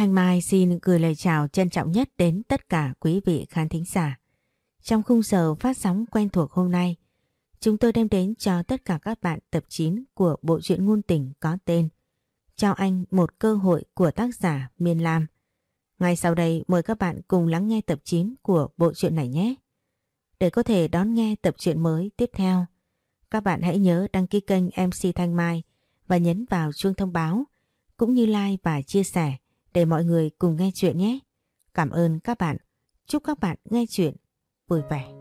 Thanh Mai xin gửi lời chào trân trọng nhất đến tất cả quý vị khán thính giả. Trong khung giờ phát sóng quen thuộc hôm nay, chúng tôi đem đến cho tất cả các bạn tập 9 của bộ truyện ngôn tình có tên Cho anh một cơ hội của tác giả Miên Lam. Ngay sau đây mời các bạn cùng lắng nghe tập 9 của bộ truyện này nhé. Để có thể đón nghe tập truyện mới tiếp theo, các bạn hãy nhớ đăng ký kênh MC Thanh Mai và nhấn vào chuông thông báo cũng như like và chia sẻ để mọi người cùng nghe chuyện nhé. Cảm ơn các bạn. Chúc các bạn nghe chuyện vui vẻ.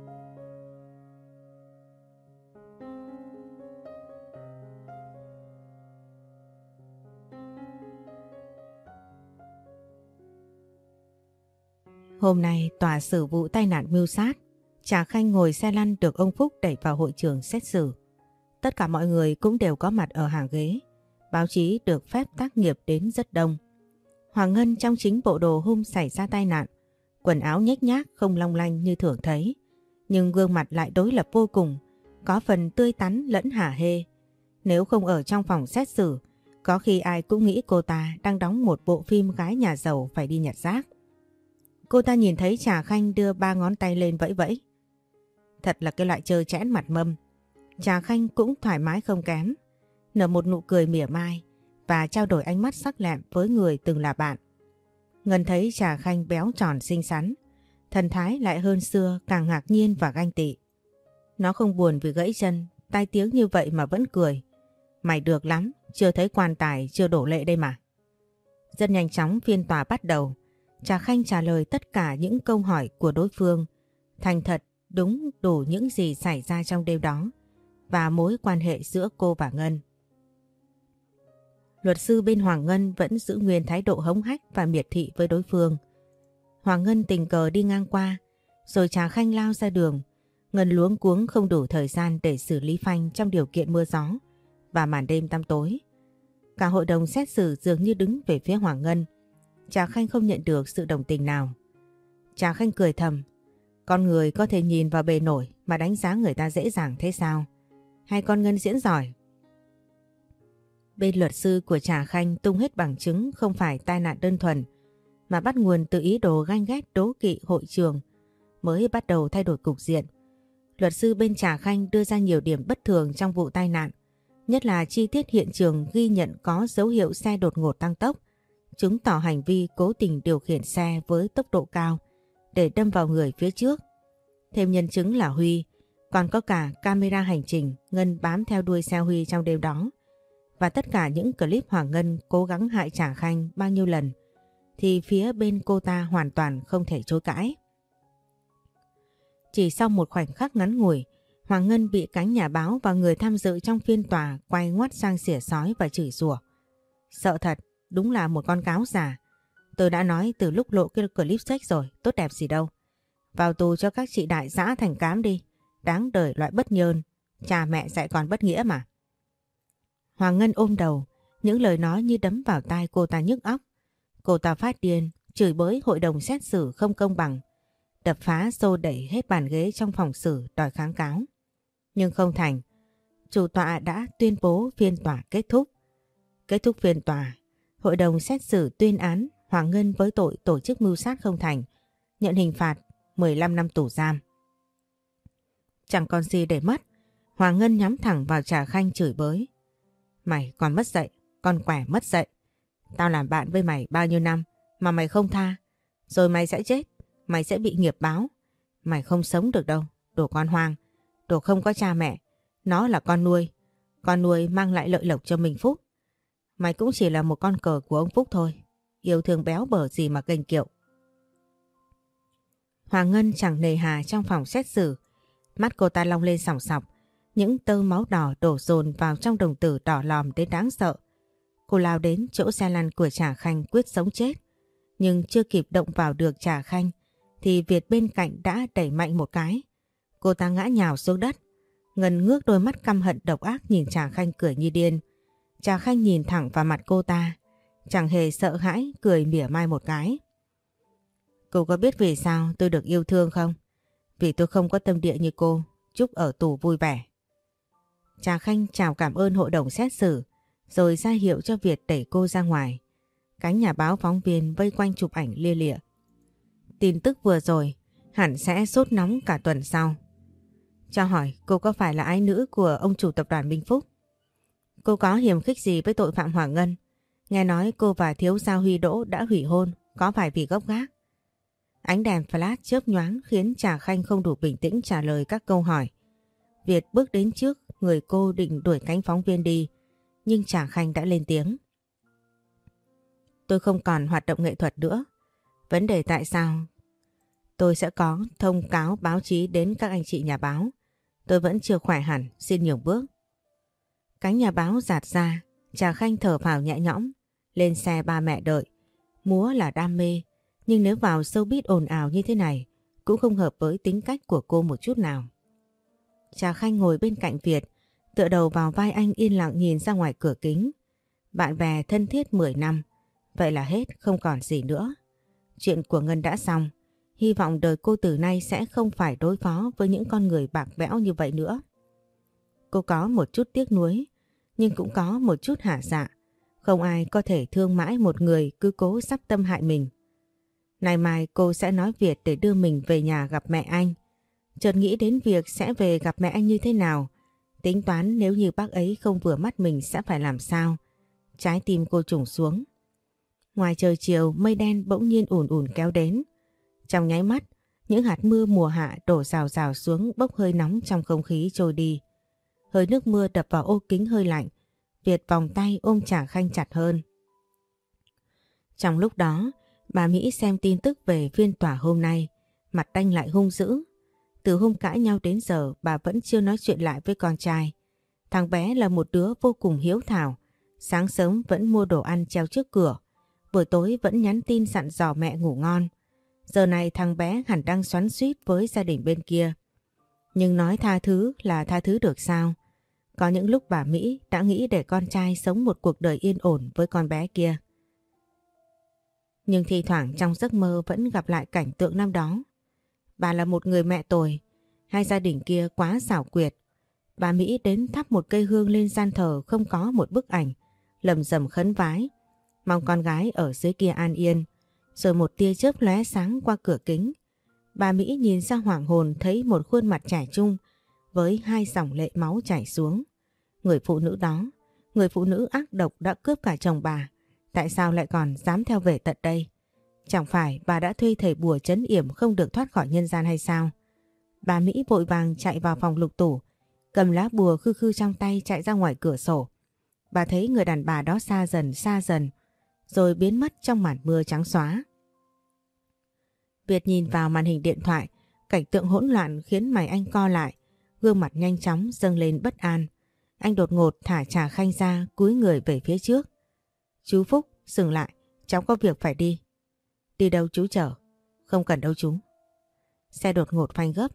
Hôm nay tòa xử vụ tai nạn mưu sát, Trà Khanh ngồi xe lăn được ông Phúc đẩy vào hội trường xét xử. Tất cả mọi người cũng đều có mặt ở hàng ghế. Báo chí được phép tác nghiệp đến rất đông. Hoàng Ngân trong chính bộ đồ hôm xảy ra tai nạn, quần áo nhếch nhác không long lanh như thường thấy, nhưng gương mặt lại đối lập vô cùng, có phần tươi tắn lẫn hả hê. Nếu không ở trong phòng xét xử, có khi ai cũng nghĩ cô ta đang đóng một bộ phim gái nhà giàu phải đi nhặt rác. Cô ta nhìn thấy Trà Khanh đưa ba ngón tay lên vẫy vẫy. Thật là cái loại chơi chẽn mặt mâm. Trà Khanh cũng thoải mái không kém, nở một nụ cười mỉa mai và trao đổi ánh mắt sắc lẹm với người từng là bạn. Ngân thấy Trà Khanh béo tròn xinh xắn, thần thái lại hơn xưa càng ngạc nhiên và ganh tị. Nó không buồn vì gãy chân, tai tiếng như vậy mà vẫn cười. Mày được lắm, chưa thấy quan tài, chưa đổ lệ đây mà. Rất nhanh chóng phiên tòa bắt đầu. Trà Khanh trả lời tất cả những câu hỏi của đối phương. Thành thật, đúng đủ những gì xảy ra trong đêm đó và mối quan hệ giữa cô và Ngân. Luật sư bên Hoàng Ngân vẫn giữ nguyên thái độ hống hách và miệt thị với đối phương. Hoàng Ngân tình cờ đi ngang qua, rồi Trà Khanh lao ra đường. Ngân luống cuống không đủ thời gian để xử lý phanh trong điều kiện mưa gió và màn đêm tăm tối. Cả hội đồng xét xử dường như đứng về phía Hoàng Ngân. Trà Khanh không nhận được sự đồng tình nào. Trà Khanh cười thầm. Con người có thể nhìn vào bề nổi mà đánh giá người ta dễ dàng thế sao? Hay con Ngân diễn giỏi? Bên luật sư của Trà Khanh tung hết bằng chứng không phải tai nạn đơn thuần, mà bắt nguồn từ ý đồ ganh ghét đố kỵ hội trường mới bắt đầu thay đổi cục diện. Luật sư bên Trà Khanh đưa ra nhiều điểm bất thường trong vụ tai nạn, nhất là chi tiết hiện trường ghi nhận có dấu hiệu xe đột ngột tăng tốc, chứng tỏ hành vi cố tình điều khiển xe với tốc độ cao để đâm vào người phía trước. Thêm nhân chứng là Huy, còn có cả camera hành trình Ngân bám theo đuôi xe Huy trong đêm đó. Và tất cả những clip Hoàng Ngân cố gắng hại Trà Khanh bao nhiêu lần thì phía bên cô ta hoàn toàn không thể chối cãi. Chỉ sau một khoảnh khắc ngắn ngủi, Hoàng Ngân bị cánh nhà báo và người tham dự trong phiên tòa quay ngoắt sang xỉa sói và chửi rủa. Sợ thật, đúng là một con cáo già. Tôi đã nói từ lúc lộ cái clip sách rồi, tốt đẹp gì đâu. Vào tù cho các chị đại giã thành cám đi, đáng đời loại bất nhơn, cha mẹ dạy còn bất nghĩa mà. Hoàng Ngân ôm đầu, những lời nói như đấm vào tai cô ta nhức óc. Cô ta phát điên, chửi bới hội đồng xét xử không công bằng, đập phá xô đẩy hết bàn ghế trong phòng xử đòi kháng cáo. Nhưng không thành, chủ tọa đã tuyên bố phiên tòa kết thúc. Kết thúc phiên tòa, hội đồng xét xử tuyên án Hoàng Ngân với tội tổ chức mưu sát không thành, nhận hình phạt 15 năm tù giam. Chẳng còn gì để mất, Hoàng Ngân nhắm thẳng vào Trà Khanh chửi bới. Mày còn mất dạy, con quẻ mất dạy. Tao làm bạn với mày bao nhiêu năm mà mày không tha. Rồi mày sẽ chết, mày sẽ bị nghiệp báo. Mày không sống được đâu, đồ con hoang, đồ không có cha mẹ. Nó là con nuôi, con nuôi mang lại lợi lộc cho mình Phúc. Mày cũng chỉ là một con cờ của ông Phúc thôi. Yêu thương béo bở gì mà kênh kiệu. Hoàng Ngân chẳng nề hà trong phòng xét xử. Mắt cô ta long lên sòng sọc. Những tơ máu đỏ đổ dồn vào trong đồng tử đỏ lòm đến đáng sợ. Cô lao đến chỗ xe lăn của Trà Khanh quyết sống chết. Nhưng chưa kịp động vào được Trà Khanh thì Việt bên cạnh đã đẩy mạnh một cái. Cô ta ngã nhào xuống đất. Ngân ngước đôi mắt căm hận độc ác nhìn Trà Khanh cười như điên. Trà Khanh nhìn thẳng vào mặt cô ta. Chẳng hề sợ hãi cười mỉa mai một cái. Cô có biết vì sao tôi được yêu thương không? Vì tôi không có tâm địa như cô, chúc ở tù vui vẻ. Trà Khanh chào cảm ơn hội đồng xét xử, rồi ra hiệu cho Việt đẩy cô ra ngoài. Cánh nhà báo phóng viên vây quanh chụp ảnh lia lịa. Tin tức vừa rồi, hẳn sẽ sốt nóng cả tuần sau. Cho hỏi cô có phải là ái nữ của ông chủ tập đoàn Minh Phúc? Cô có hiểm khích gì với tội phạm Hoàng Ngân? Nghe nói cô và thiếu gia Huy Đỗ đã hủy hôn, có phải vì gốc gác? Ánh đèn flash chớp nhoáng khiến Trà Khanh không đủ bình tĩnh trả lời các câu hỏi. Việt bước đến trước, người cô định đuổi cánh phóng viên đi, nhưng Trà Khanh đã lên tiếng. Tôi không còn hoạt động nghệ thuật nữa. Vấn đề tại sao? Tôi sẽ có thông cáo báo chí đến các anh chị nhà báo. Tôi vẫn chưa khỏe hẳn, xin nhường bước. Cánh nhà báo giạt ra, Trà Khanh thở phào nhẹ nhõm, lên xe ba mẹ đợi. Múa là đam mê, nhưng nếu vào sâu bít ồn ào như thế này, cũng không hợp với tính cách của cô một chút nào. Trà Khanh ngồi bên cạnh Việt, tựa đầu vào vai anh yên lặng nhìn ra ngoài cửa kính. Bạn bè thân thiết 10 năm, vậy là hết, không còn gì nữa. Chuyện của Ngân đã xong, hy vọng đời cô từ nay sẽ không phải đối phó với những con người bạc bẽo như vậy nữa. Cô có một chút tiếc nuối, nhưng cũng có một chút hạ dạ. Không ai có thể thương mãi một người cứ cố sắp tâm hại mình. Này mai cô sẽ nói Việt để đưa mình về nhà gặp mẹ anh. Chợt nghĩ đến việc sẽ về gặp mẹ anh như thế nào. Tính toán nếu như bác ấy không vừa mắt mình sẽ phải làm sao. Trái tim cô trùng xuống. Ngoài trời chiều mây đen bỗng nhiên ùn ùn kéo đến. Trong nháy mắt, những hạt mưa mùa hạ đổ rào rào xuống bốc hơi nóng trong không khí trôi đi. Hơi nước mưa đập vào ô kính hơi lạnh. Việt vòng tay ôm trả Khanh chặt hơn. Trong lúc đó, bà Mỹ xem tin tức về phiên tòa hôm nay, mặt đanh lại hung dữ. Từ hôm cãi nhau đến giờ bà vẫn chưa nói chuyện lại với con trai. Thằng bé là một đứa vô cùng hiếu thảo, sáng sớm vẫn mua đồ ăn treo trước cửa, buổi tối vẫn nhắn tin dặn dò mẹ ngủ ngon. Giờ này thằng bé hẳn đang xoắn suýt với gia đình bên kia. Nhưng nói tha thứ là tha thứ được sao? Có những lúc bà Mỹ đã nghĩ để con trai sống một cuộc đời yên ổn với con bé kia. Nhưng thi thoảng trong giấc mơ vẫn gặp lại cảnh tượng năm đó. Bà là một người mẹ tồi, hai gia đình kia quá xảo quyệt. Bà Mỹ đến thắp một cây hương lên gian thờ không có một bức ảnh, lầm rầm khấn vái, mong con gái ở dưới kia an yên. Rồi một tia chớp lóe sáng qua cửa kính. Bà Mỹ nhìn ra hoảng hồn thấy một khuôn mặt trẻ trung với hai dòng lệ máu chảy xuống. Người phụ nữ đó, người phụ nữ ác độc đã cướp cả chồng bà. Tại sao lại còn dám theo về tận đây? Chẳng phải bà đã thuê thầy bùa chấn yểm không được thoát khỏi nhân gian hay sao? Bà Mỹ vội vàng chạy vào phòng lục tủ, cầm lá bùa khư khư trong tay chạy ra ngoài cửa sổ. Bà thấy người đàn bà đó xa dần xa dần, rồi biến mất trong màn mưa trắng xóa. Việt nhìn vào màn hình điện thoại, cảnh tượng hỗn loạn khiến mày anh co lại, gương mặt nhanh chóng dâng lên bất an. Anh đột ngột thả trà khanh ra cúi người về phía trước. Chú Phúc, dừng lại, cháu có việc phải đi. Đi đâu chú chở? Không cần đâu chú. Xe đột ngột phanh gấp,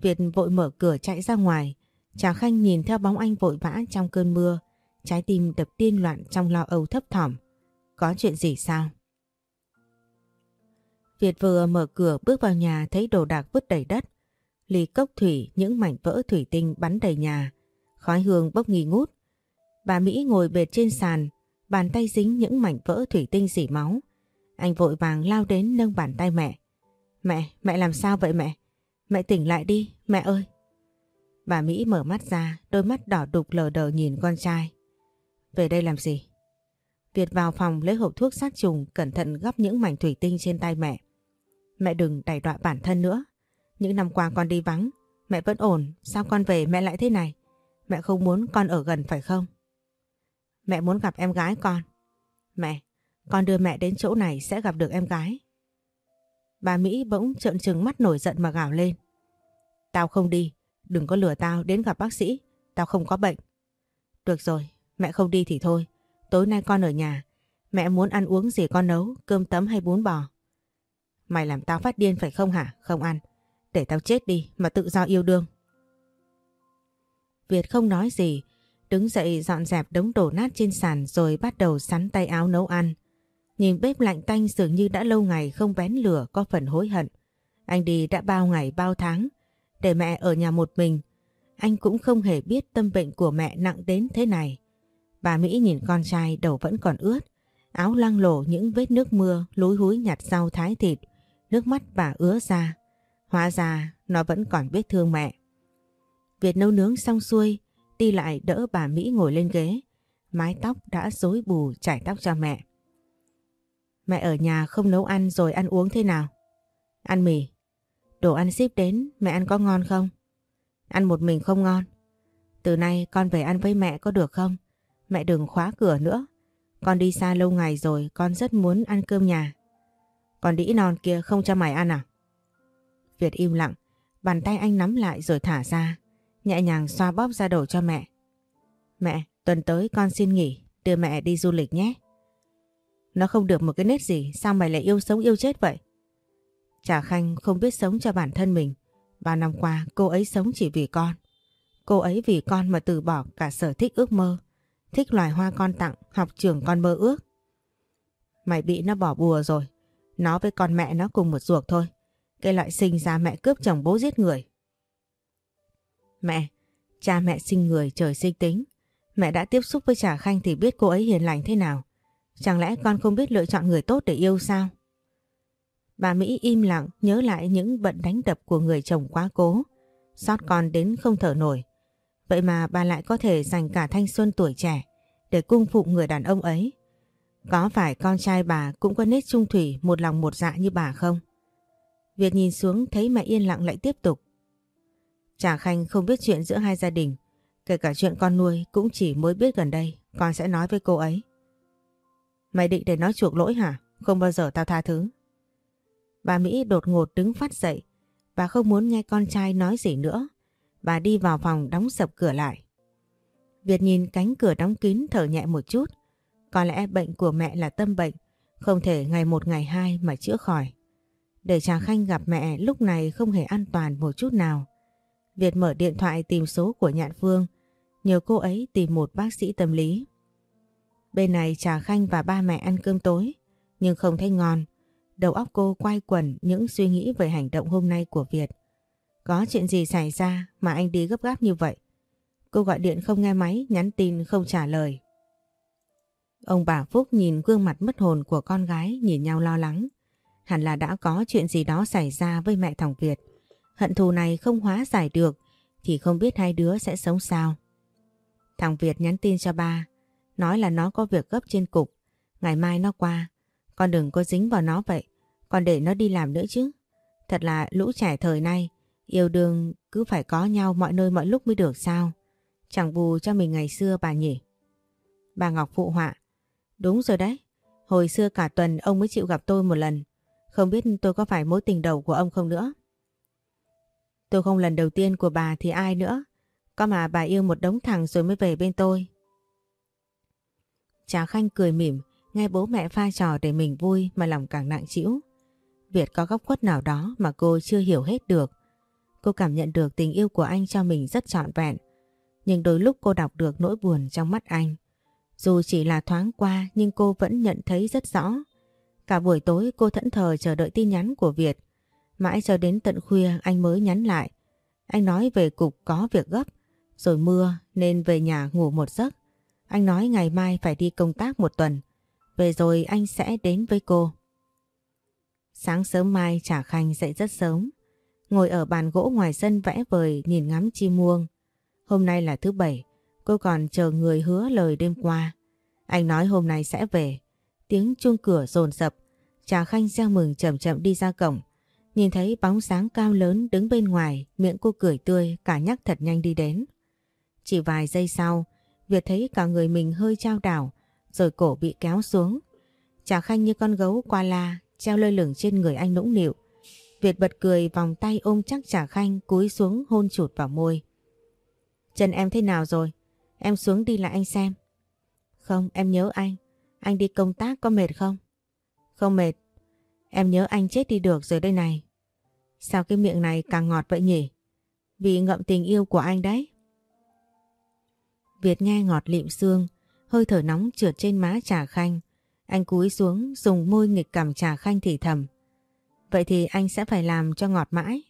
Việt vội mở cửa chạy ra ngoài. Trà Khanh nhìn theo bóng anh vội vã trong cơn mưa, trái tim đập điên loạn trong lo âu thấp thỏm. Có chuyện gì sao? Việt vừa mở cửa bước vào nhà thấy đồ đạc vứt đầy đất. Ly cốc thủy, những mảnh vỡ thủy tinh bắn đầy nhà. Khói hương bốc nghi ngút. Bà Mỹ ngồi bệt trên sàn, bàn tay dính những mảnh vỡ thủy tinh dỉ máu. Anh vội vàng lao đến nâng bàn tay mẹ. Mẹ, mẹ làm sao vậy mẹ? Mẹ tỉnh lại đi, mẹ ơi. Bà Mỹ mở mắt ra, đôi mắt đỏ đục lờ đờ nhìn con trai. Về đây làm gì? Việt vào phòng lấy hộp thuốc sát trùng cẩn thận gấp những mảnh thủy tinh trên tay mẹ. Mẹ đừng đẩy đọa bản thân nữa. Những năm qua con đi vắng, mẹ vẫn ổn, sao con về mẹ lại thế này? Mẹ không muốn con ở gần phải không? Mẹ muốn gặp em gái con. Mẹ, con đưa mẹ đến chỗ này sẽ gặp được em gái. Bà Mỹ bỗng trợn trừng mắt nổi giận mà gào lên. Tao không đi, đừng có lừa tao đến gặp bác sĩ, tao không có bệnh. Được rồi, mẹ không đi thì thôi, tối nay con ở nhà, mẹ muốn ăn uống gì con nấu, cơm tấm hay bún bò. Mày làm tao phát điên phải không hả? Không ăn. Để tao chết đi mà tự do yêu đương. Việt không nói gì, đứng dậy dọn dẹp đống đổ nát trên sàn rồi bắt đầu sắn tay áo nấu ăn. Nhìn bếp lạnh tanh dường như đã lâu ngày không bén lửa có phần hối hận. Anh đi đã bao ngày bao tháng, để mẹ ở nhà một mình. Anh cũng không hề biết tâm bệnh của mẹ nặng đến thế này. Bà Mỹ nhìn con trai đầu vẫn còn ướt, Áo lăng lổ những vết nước mưa lúi húi nhặt rau thái thịt. Nước mắt bà ứa ra. Hóa ra nó vẫn còn biết thương mẹ. Việt nấu nướng xong xuôi, đi lại đỡ bà Mỹ ngồi lên ghế. Mái tóc đã rối bù chải tóc cho mẹ. Mẹ ở nhà không nấu ăn rồi ăn uống thế nào? Ăn mì. Đồ ăn ship đến, mẹ ăn có ngon không? Ăn một mình không ngon. Từ nay con về ăn với mẹ có được không? Mẹ đừng khóa cửa nữa. Con đi xa lâu ngày rồi, con rất muốn ăn cơm nhà. Còn đĩ non kia không cho mày ăn à? Việt im lặng, bàn tay anh nắm lại rồi thả ra, nhẹ nhàng xoa bóp ra đầu cho mẹ. Mẹ, tuần tới con xin nghỉ, đưa mẹ đi du lịch nhé. Nó không được một cái nết gì, sao mày lại yêu sống yêu chết vậy? Trà Khanh không biết sống cho bản thân mình. Ba năm qua cô ấy sống chỉ vì con. Cô ấy vì con mà từ bỏ cả sở thích ước mơ. Thích loài hoa con tặng, học trường con mơ ước. Mày bị nó bỏ bùa rồi. Nó với con mẹ nó cùng một ruột thôi. Cái loại sinh ra mẹ cướp chồng bố giết người. Mẹ, cha mẹ sinh người trời sinh tính. Mẹ đã tiếp xúc với Trà Khanh thì biết cô ấy hiền lành thế nào. Chẳng lẽ con không biết lựa chọn người tốt để yêu sao? Bà Mỹ im lặng, nhớ lại những bận đánh đập của người chồng quá cố. Xót con đến không thở nổi. Vậy mà bà lại có thể dành cả thanh xuân tuổi trẻ để cung phụng người đàn ông ấy. Có phải con trai bà cũng có nết trung thủy một lòng một dạ như bà không? Việt nhìn xuống, thấy mẹ yên lặng lại tiếp tục. Trà Khanh không biết chuyện giữa hai gia đình. Kể cả chuyện con nuôi cũng chỉ mới biết gần đây. Con sẽ nói với cô ấy. Mày định để nó chuộc lỗi hả? Không bao giờ tao tha thứ. Bà Mỹ đột ngột đứng phát dậy. Bà không muốn nghe con trai nói gì nữa. Bà đi vào phòng đóng sập cửa lại. Việt nhìn cánh cửa đóng kín thở nhẹ một chút. Có lẽ bệnh của mẹ là tâm bệnh. Không thể ngày một ngày hai mà chữa khỏi. Để Trà Khanh gặp mẹ, lúc này không hề an toàn một chút nào. Việt mở điện thoại tìm số của Nhạn Phương. Nhờ cô ấy tìm một bác sĩ tâm lý. Bên này Trà Khanh và ba mẹ ăn cơm tối. Nhưng không thấy ngon. Đầu óc cô quay quẩn những suy nghĩ về hành động hôm nay của Việt. Có chuyện gì xảy ra mà anh đi gấp gáp như vậy? Cô gọi điện không nghe máy, nhắn tin không trả lời. Ông bà Phúc nhìn gương mặt mất hồn của con gái nhìn nhau lo lắng. Hẳn là đã có chuyện gì đó xảy ra với mẹ thằng Việt. Hận thù này không hóa giải được thì không biết hai đứa sẽ sống sao. Thằng Việt nhắn tin cho ba, nói là nó có việc gấp trên cục, ngày mai nó qua. Con đừng có dính vào nó vậy, còn để nó đi làm nữa chứ. Thật là lũ trẻ thời nay, yêu đương cứ phải có nhau mọi nơi mọi lúc mới được sao. Chẳng bù cho mình ngày xưa bà nhỉ. Bà Ngọc phụ họa. Đúng rồi đấy, hồi xưa cả tuần ông mới chịu gặp tôi một lần. Không biết tôi có phải mối tình đầu của ông không nữa. Tôi không lần đầu tiên của bà thì ai nữa. Có mà bà yêu một đống thằng rồi mới về bên tôi. Trà Khanh cười mỉm, nghe bố mẹ pha trò để mình vui mà lòng càng nặng trĩu Việt có góc khuất nào đó mà cô chưa hiểu hết được. Cô cảm nhận được tình yêu của anh cho mình rất trọn vẹn. Nhưng đôi lúc cô đọc được nỗi buồn trong mắt anh. Dù chỉ là thoáng qua nhưng cô vẫn nhận thấy rất rõ. Cả buổi tối cô thẫn thờ chờ đợi tin nhắn của Việt. Mãi cho đến tận khuya anh mới nhắn lại. Anh nói về cục có việc gấp, rồi mưa nên về nhà ngủ một giấc. Anh nói ngày mai phải đi công tác một tuần. Về rồi anh sẽ đến với cô. Sáng sớm mai Trả Khanh dậy rất sớm. Ngồi ở bàn gỗ ngoài sân vẽ vời nhìn ngắm chim muông. Hôm nay là thứ bảy, cô còn chờ người hứa lời đêm qua. Anh nói hôm nay sẽ về. Tiếng chuông cửa rồn rập, Trà Khanh gieo mừng chậm chậm đi ra cổng. Nhìn thấy bóng sáng cao lớn đứng bên ngoài, miệng cô cười tươi, cả nhắc thật nhanh đi đến. Chỉ vài giây sau, Việt thấy cả người mình hơi trao đảo, rồi cổ bị kéo xuống. Trà Khanh như con gấu qua la, treo lơ lửng trên người anh nũng nịu. Việt bật cười vòng tay ôm chắc Trà Khanh cúi xuống hôn chụt vào môi. Chân em thế nào rồi? Em xuống đi lại anh xem. Không, em nhớ anh. Anh đi công tác có mệt không? Không mệt. Em nhớ anh chết đi được rồi đây này. Sao cái miệng này càng ngọt vậy nhỉ? Vì ngậm tình yêu của anh đấy. Việt nghe ngọt lịm xương, hơi thở nóng trượt trên má trà khanh. Anh cúi xuống dùng môi nghịch cầm trà khanh thì thầm. Vậy thì anh sẽ phải làm cho ngọt mãi.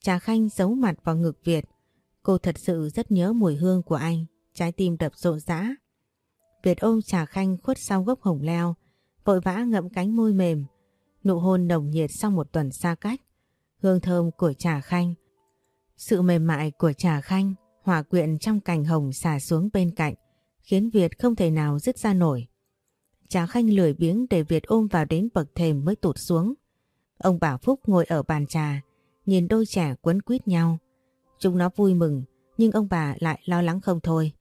Trà khanh giấu mặt vào ngực Việt. Cô thật sự rất nhớ mùi hương của anh, trái tim đập rộn rã. Việt ôm trà khanh khuất sau gốc hồng leo, vội vã ngậm cánh môi mềm, nụ hôn nồng nhiệt sau một tuần xa cách, hương thơm của trà khanh. Sự mềm mại của trà khanh hòa quyện trong cành hồng xả xuống bên cạnh, khiến Việt không thể nào dứt ra nổi. Trà khanh lười biếng để Việt ôm vào đến bậc thềm mới tụt xuống. Ông Bảo Phúc ngồi ở bàn trà, nhìn đôi trẻ quấn quýt nhau. Chúng nó vui mừng, nhưng ông bà lại lo lắng không thôi.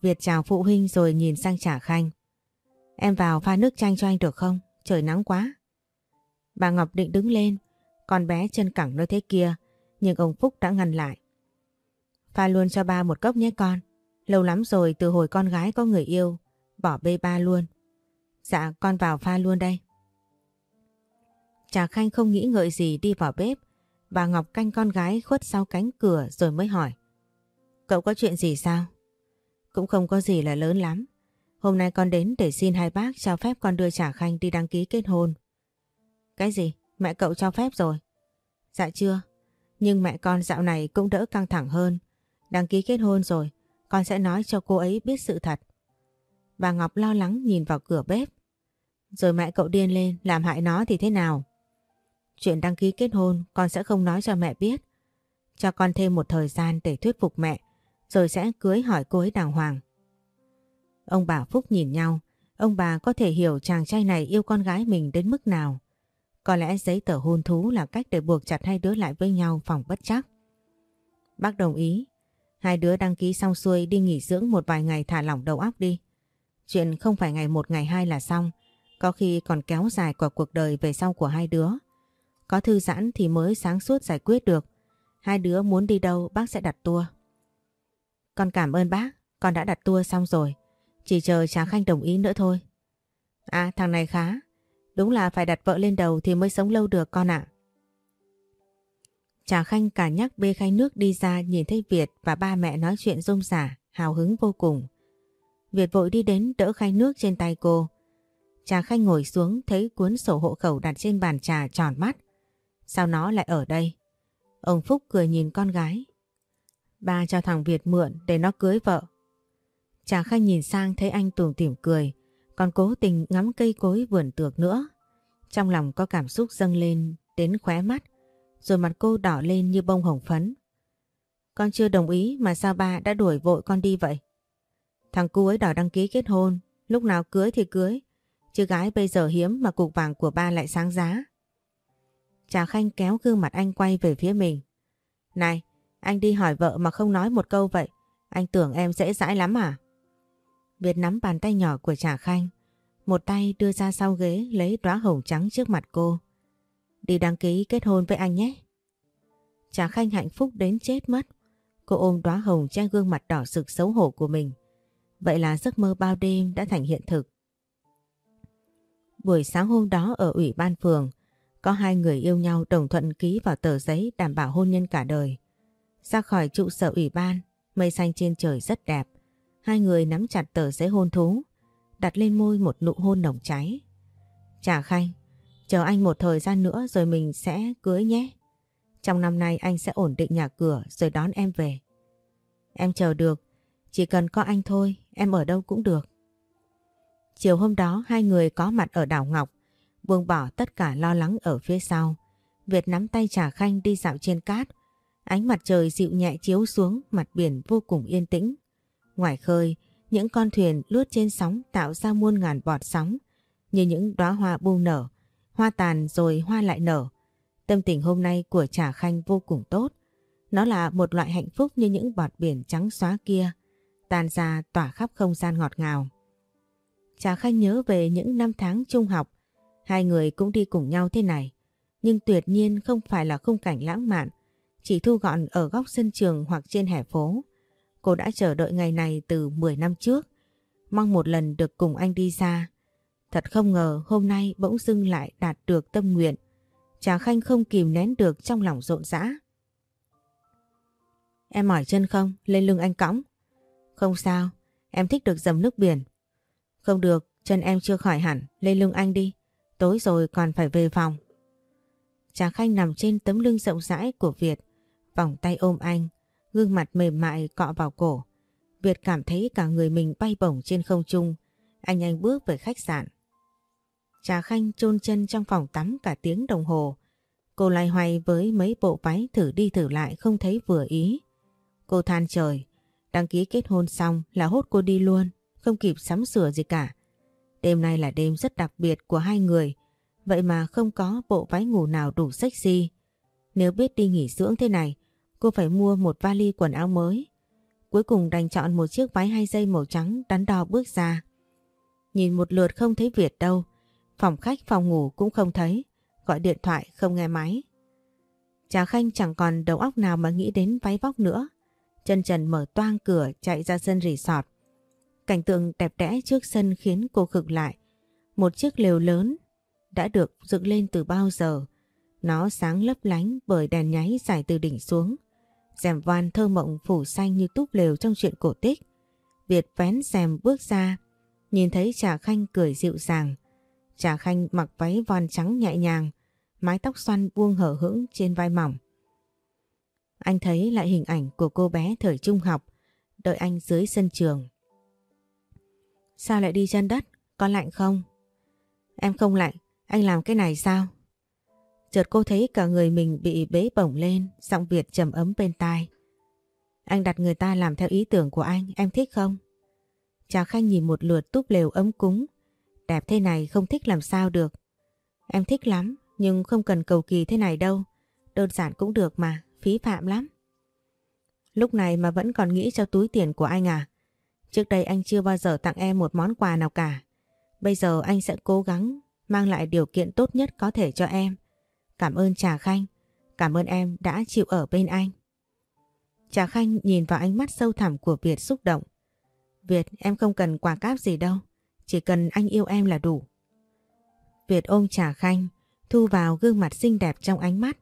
Việt chào phụ huynh rồi nhìn sang Trà Khanh. Em vào pha nước chanh cho anh được không? Trời nắng quá. Bà Ngọc định đứng lên, con bé chân cẳng nơi thế kia, nhưng ông Phúc đã ngăn lại. Pha luôn cho ba một cốc nhé con. Lâu lắm rồi từ hồi con gái có người yêu, bỏ bê ba luôn. Dạ con vào pha luôn đây. Trà Khanh không nghĩ ngợi gì đi vào bếp. Bà Ngọc canh con gái khuất sau cánh cửa rồi mới hỏi. Cậu có chuyện gì sao? Cũng không có gì là lớn lắm. Hôm nay con đến để xin hai bác cho phép con đưa Trà Khanh đi đăng ký kết hôn. Cái gì? Mẹ cậu cho phép rồi? Dạ chưa. Nhưng mẹ con dạo này cũng đỡ căng thẳng hơn. Đăng ký kết hôn rồi. Con sẽ nói cho cô ấy biết sự thật. Bà Ngọc lo lắng nhìn vào cửa bếp. Rồi mẹ cậu điên lên làm hại nó thì thế nào? Chuyện đăng ký kết hôn con sẽ không nói cho mẹ biết. Cho con thêm một thời gian để thuyết phục mẹ rồi sẽ cưới hỏi cô ấy đàng hoàng. Ông bà Phúc nhìn nhau, ông bà có thể hiểu chàng trai này yêu con gái mình đến mức nào. Có lẽ giấy tờ hôn thú là cách để buộc chặt hai đứa lại với nhau phòng bất chắc. Bác đồng ý, hai đứa đăng ký xong xuôi đi nghỉ dưỡng một vài ngày thả lỏng đầu óc đi. Chuyện không phải ngày một ngày hai là xong, có khi còn kéo dài qua cuộc đời về sau của hai đứa. Có thư giãn thì mới sáng suốt giải quyết được. Hai đứa muốn đi đâu bác sẽ đặt tour. Con cảm ơn bác, con đã đặt tour xong rồi. Chỉ chờ Trà Khanh đồng ý nữa thôi. À thằng này khá. Đúng là phải đặt vợ lên đầu thì mới sống lâu được con ạ. Trà Khanh cả nhắc bê khay nước đi ra nhìn thấy Việt và ba mẹ nói chuyện rôm rả, hào hứng vô cùng. Việt vội đi đến đỡ khay nước trên tay cô. Trà Khanh ngồi xuống thấy cuốn sổ hộ khẩu đặt trên bàn trà tròn mắt. Sao nó lại ở đây? Ông Phúc cười nhìn con gái. Ba cho thằng Việt mượn để nó cưới vợ. Trà Khanh nhìn sang thấy anh tủm tỉm cười, còn cố tình ngắm cây cối vườn tược nữa. Trong lòng có cảm xúc dâng lên đến khóe mắt, rồi mặt cô đỏ lên như bông hồng phấn. Con chưa đồng ý mà sao ba đã đuổi vội con đi vậy? Thằng cu ấy đòi đăng ký kết hôn, lúc nào cưới thì cưới, chứ gái bây giờ hiếm mà cục vàng của ba lại sáng giá. Trà Khanh kéo gương mặt anh quay về phía mình. Này, anh đi hỏi vợ mà không nói một câu vậy, anh tưởng em dễ dãi lắm à? Việt nắm bàn tay nhỏ của Trà Khanh, một tay đưa ra sau ghế lấy đóa hồng trắng trước mặt cô. Đi đăng ký kết hôn với anh nhé. Trà Khanh hạnh phúc đến chết mất. Cô ôm đóa hồng che gương mặt đỏ sực xấu hổ của mình. Vậy là giấc mơ bao đêm đã thành hiện thực. Buổi sáng hôm đó ở ủy ban phường, có hai người yêu nhau đồng thuận ký vào tờ giấy đảm bảo hôn nhân cả đời. Ra khỏi trụ sở ủy ban, mây xanh trên trời rất đẹp. Hai người nắm chặt tờ giấy hôn thú, đặt lên môi một nụ hôn nồng cháy. Trà Khanh, chờ anh một thời gian nữa rồi mình sẽ cưới nhé. Trong năm nay anh sẽ ổn định nhà cửa rồi đón em về. Em chờ được, chỉ cần có anh thôi, em ở đâu cũng được. Chiều hôm đó hai người có mặt ở đảo Ngọc, buông bỏ tất cả lo lắng ở phía sau. Việt nắm tay Trà Khanh đi dạo trên cát, ánh mặt trời dịu nhẹ chiếu xuống mặt biển vô cùng yên tĩnh. Ngoài khơi, những con thuyền lướt trên sóng tạo ra muôn ngàn bọt sóng, như những đóa hoa bu nở, hoa tàn rồi hoa lại nở. Tâm tình hôm nay của Trà Khanh vô cùng tốt. Nó là một loại hạnh phúc như những bọt biển trắng xóa kia, tàn ra tỏa khắp không gian ngọt ngào. Trà Khanh nhớ về những năm tháng trung học, hai người cũng đi cùng nhau thế này. Nhưng tuyệt nhiên không phải là khung cảnh lãng mạn, chỉ thu gọn ở góc sân trường hoặc trên hè phố. Cô đã chờ đợi ngày này từ 10 năm trước, mong một lần được cùng anh đi xa. Thật không ngờ hôm nay bỗng dưng lại đạt được tâm nguyện. Trà Khanh không kìm nén được trong lòng rộn rã. Em mỏi chân không? Lên lưng anh cõng. Không sao, em thích được dầm nước biển. Không được, chân em chưa khỏi hẳn, lên lưng anh đi. Tối rồi còn phải về phòng. Trà Khanh nằm trên tấm lưng rộng rãi của Việt, vòng tay ôm anh, gương mặt mềm mại cọ vào cổ. Việt cảm thấy cả người mình bay bổng trên không trung. Anh anh bước về khách sạn. Trà Khanh chôn chân trong phòng tắm cả tiếng đồng hồ. Cô loay hoay với mấy bộ váy thử đi thử lại không thấy vừa ý. Cô than trời, đăng ký kết hôn xong là hốt cô đi luôn, không kịp sắm sửa gì cả. Đêm nay là đêm rất đặc biệt của hai người, vậy mà không có bộ váy ngủ nào đủ sexy. Nếu biết đi nghỉ dưỡng thế này, cô phải mua một vali quần áo mới. Cuối cùng đành chọn một chiếc váy hai dây màu trắng đắn đo bước ra. Nhìn một lượt không thấy Việt đâu, phòng khách phòng ngủ cũng không thấy, gọi điện thoại không nghe máy. Trà Khanh chẳng còn đầu óc nào mà nghĩ đến váy vóc nữa. Chân trần mở toang cửa chạy ra sân resort. Cảnh tượng đẹp đẽ trước sân khiến cô khực lại. Một chiếc lều lớn đã được dựng lên từ bao giờ. Nó sáng lấp lánh bởi đèn nháy dài từ đỉnh xuống. Rèm van thơ mộng phủ xanh như túp lều trong chuyện cổ tích. Việt vén rèm bước ra, nhìn thấy Trà Khanh cười dịu dàng. Trà Khanh mặc váy von trắng nhẹ nhàng, mái tóc xoăn buông hở hững trên vai mỏng. Anh thấy lại hình ảnh của cô bé thời trung học, đợi anh dưới sân trường. Sao lại đi chân đất? Có lạnh không? Em không lạnh, anh làm cái này sao? Chợt cô thấy cả người mình bị bế bổng lên, giọng Việt trầm ấm bên tai. Anh đặt người ta làm theo ý tưởng của anh, em thích không? Trà Khanh nhìn một lượt túp lều ấm cúng. Đẹp thế này không thích làm sao được. Em thích lắm, nhưng không cần cầu kỳ thế này đâu. Đơn giản cũng được mà, phí phạm lắm. Lúc này mà vẫn còn nghĩ cho túi tiền của anh à? Trước đây anh chưa bao giờ tặng em một món quà nào cả. Bây giờ anh sẽ cố gắng mang lại điều kiện tốt nhất có thể cho em. Cảm ơn Trà Khanh, cảm ơn em đã chịu ở bên anh. Trà Khanh nhìn vào ánh mắt sâu thẳm của Việt xúc động. Việt em không cần quà cáp gì đâu, chỉ cần anh yêu em là đủ. Việt ôm Trà Khanh, thu vào gương mặt xinh đẹp trong ánh mắt.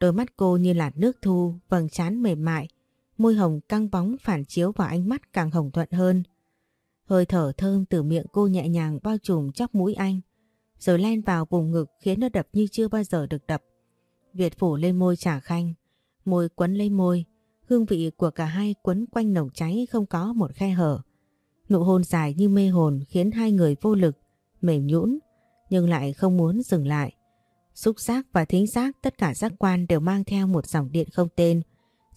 Đôi mắt cô như là nước thu, vầng trán mềm mại, môi hồng căng bóng phản chiếu vào ánh mắt càng hồng thuận hơn. Hơi thở thơm từ miệng cô nhẹ nhàng bao trùm chóc mũi anh, rồi len vào vùng ngực khiến nó đập như chưa bao giờ được đập. Việt phủ lên môi trà khanh, môi quấn lấy môi, hương vị của cả hai quấn quanh nồng cháy không có một khe hở. Nụ hôn dài như mê hồn khiến hai người vô lực, mềm nhũn nhưng lại không muốn dừng lại. Xúc giác và thính giác tất cả giác quan đều mang theo một dòng điện không tên,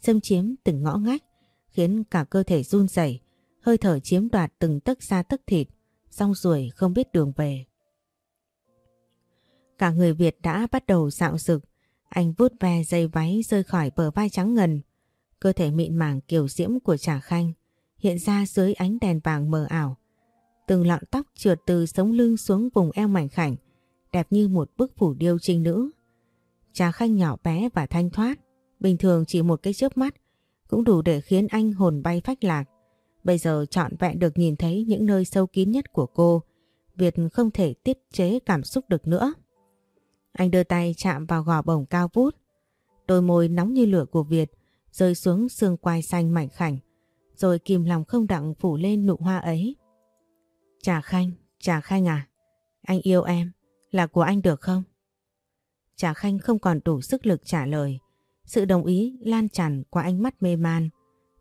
xâm chiếm từng ngõ ngách, khiến cả cơ thể run rẩy, hơi thở chiếm đoạt từng tấc da tấc thịt, rong ruổi không biết đường về. Cả người Việt đã bắt đầu dạo rực, anh vuốt ve dây váy rơi khỏi bờ vai trắng ngần, cơ thể mịn màng kiều diễm của Trà Khanh hiện ra dưới ánh đèn vàng mờ ảo. Từng lọn tóc trượt từ sống lưng xuống vùng eo mảnh khảnh, đẹp như một bức phủ điêu trinh nữ. Trà Khanh nhỏ bé và thanh thoát, bình thường chỉ một cái chớp mắt cũng đủ để khiến anh hồn bay phách lạc. Bây giờ trọn vẹn được nhìn thấy những nơi sâu kín nhất của cô, Việt không thể tiết chế cảm xúc được nữa. Anh đưa tay chạm vào gò bổng cao vút. Đôi môi nóng như lửa của Việt rơi xuống xương quai xanh mảnh khảnh, rồi kìm lòng không đặng phủ lên nụ hoa ấy. Trà Khanh, Trà Khanh à, anh yêu em, là của anh được không? Trà Khanh không còn đủ sức lực trả lời. Sự đồng ý lan tràn qua ánh mắt mê man.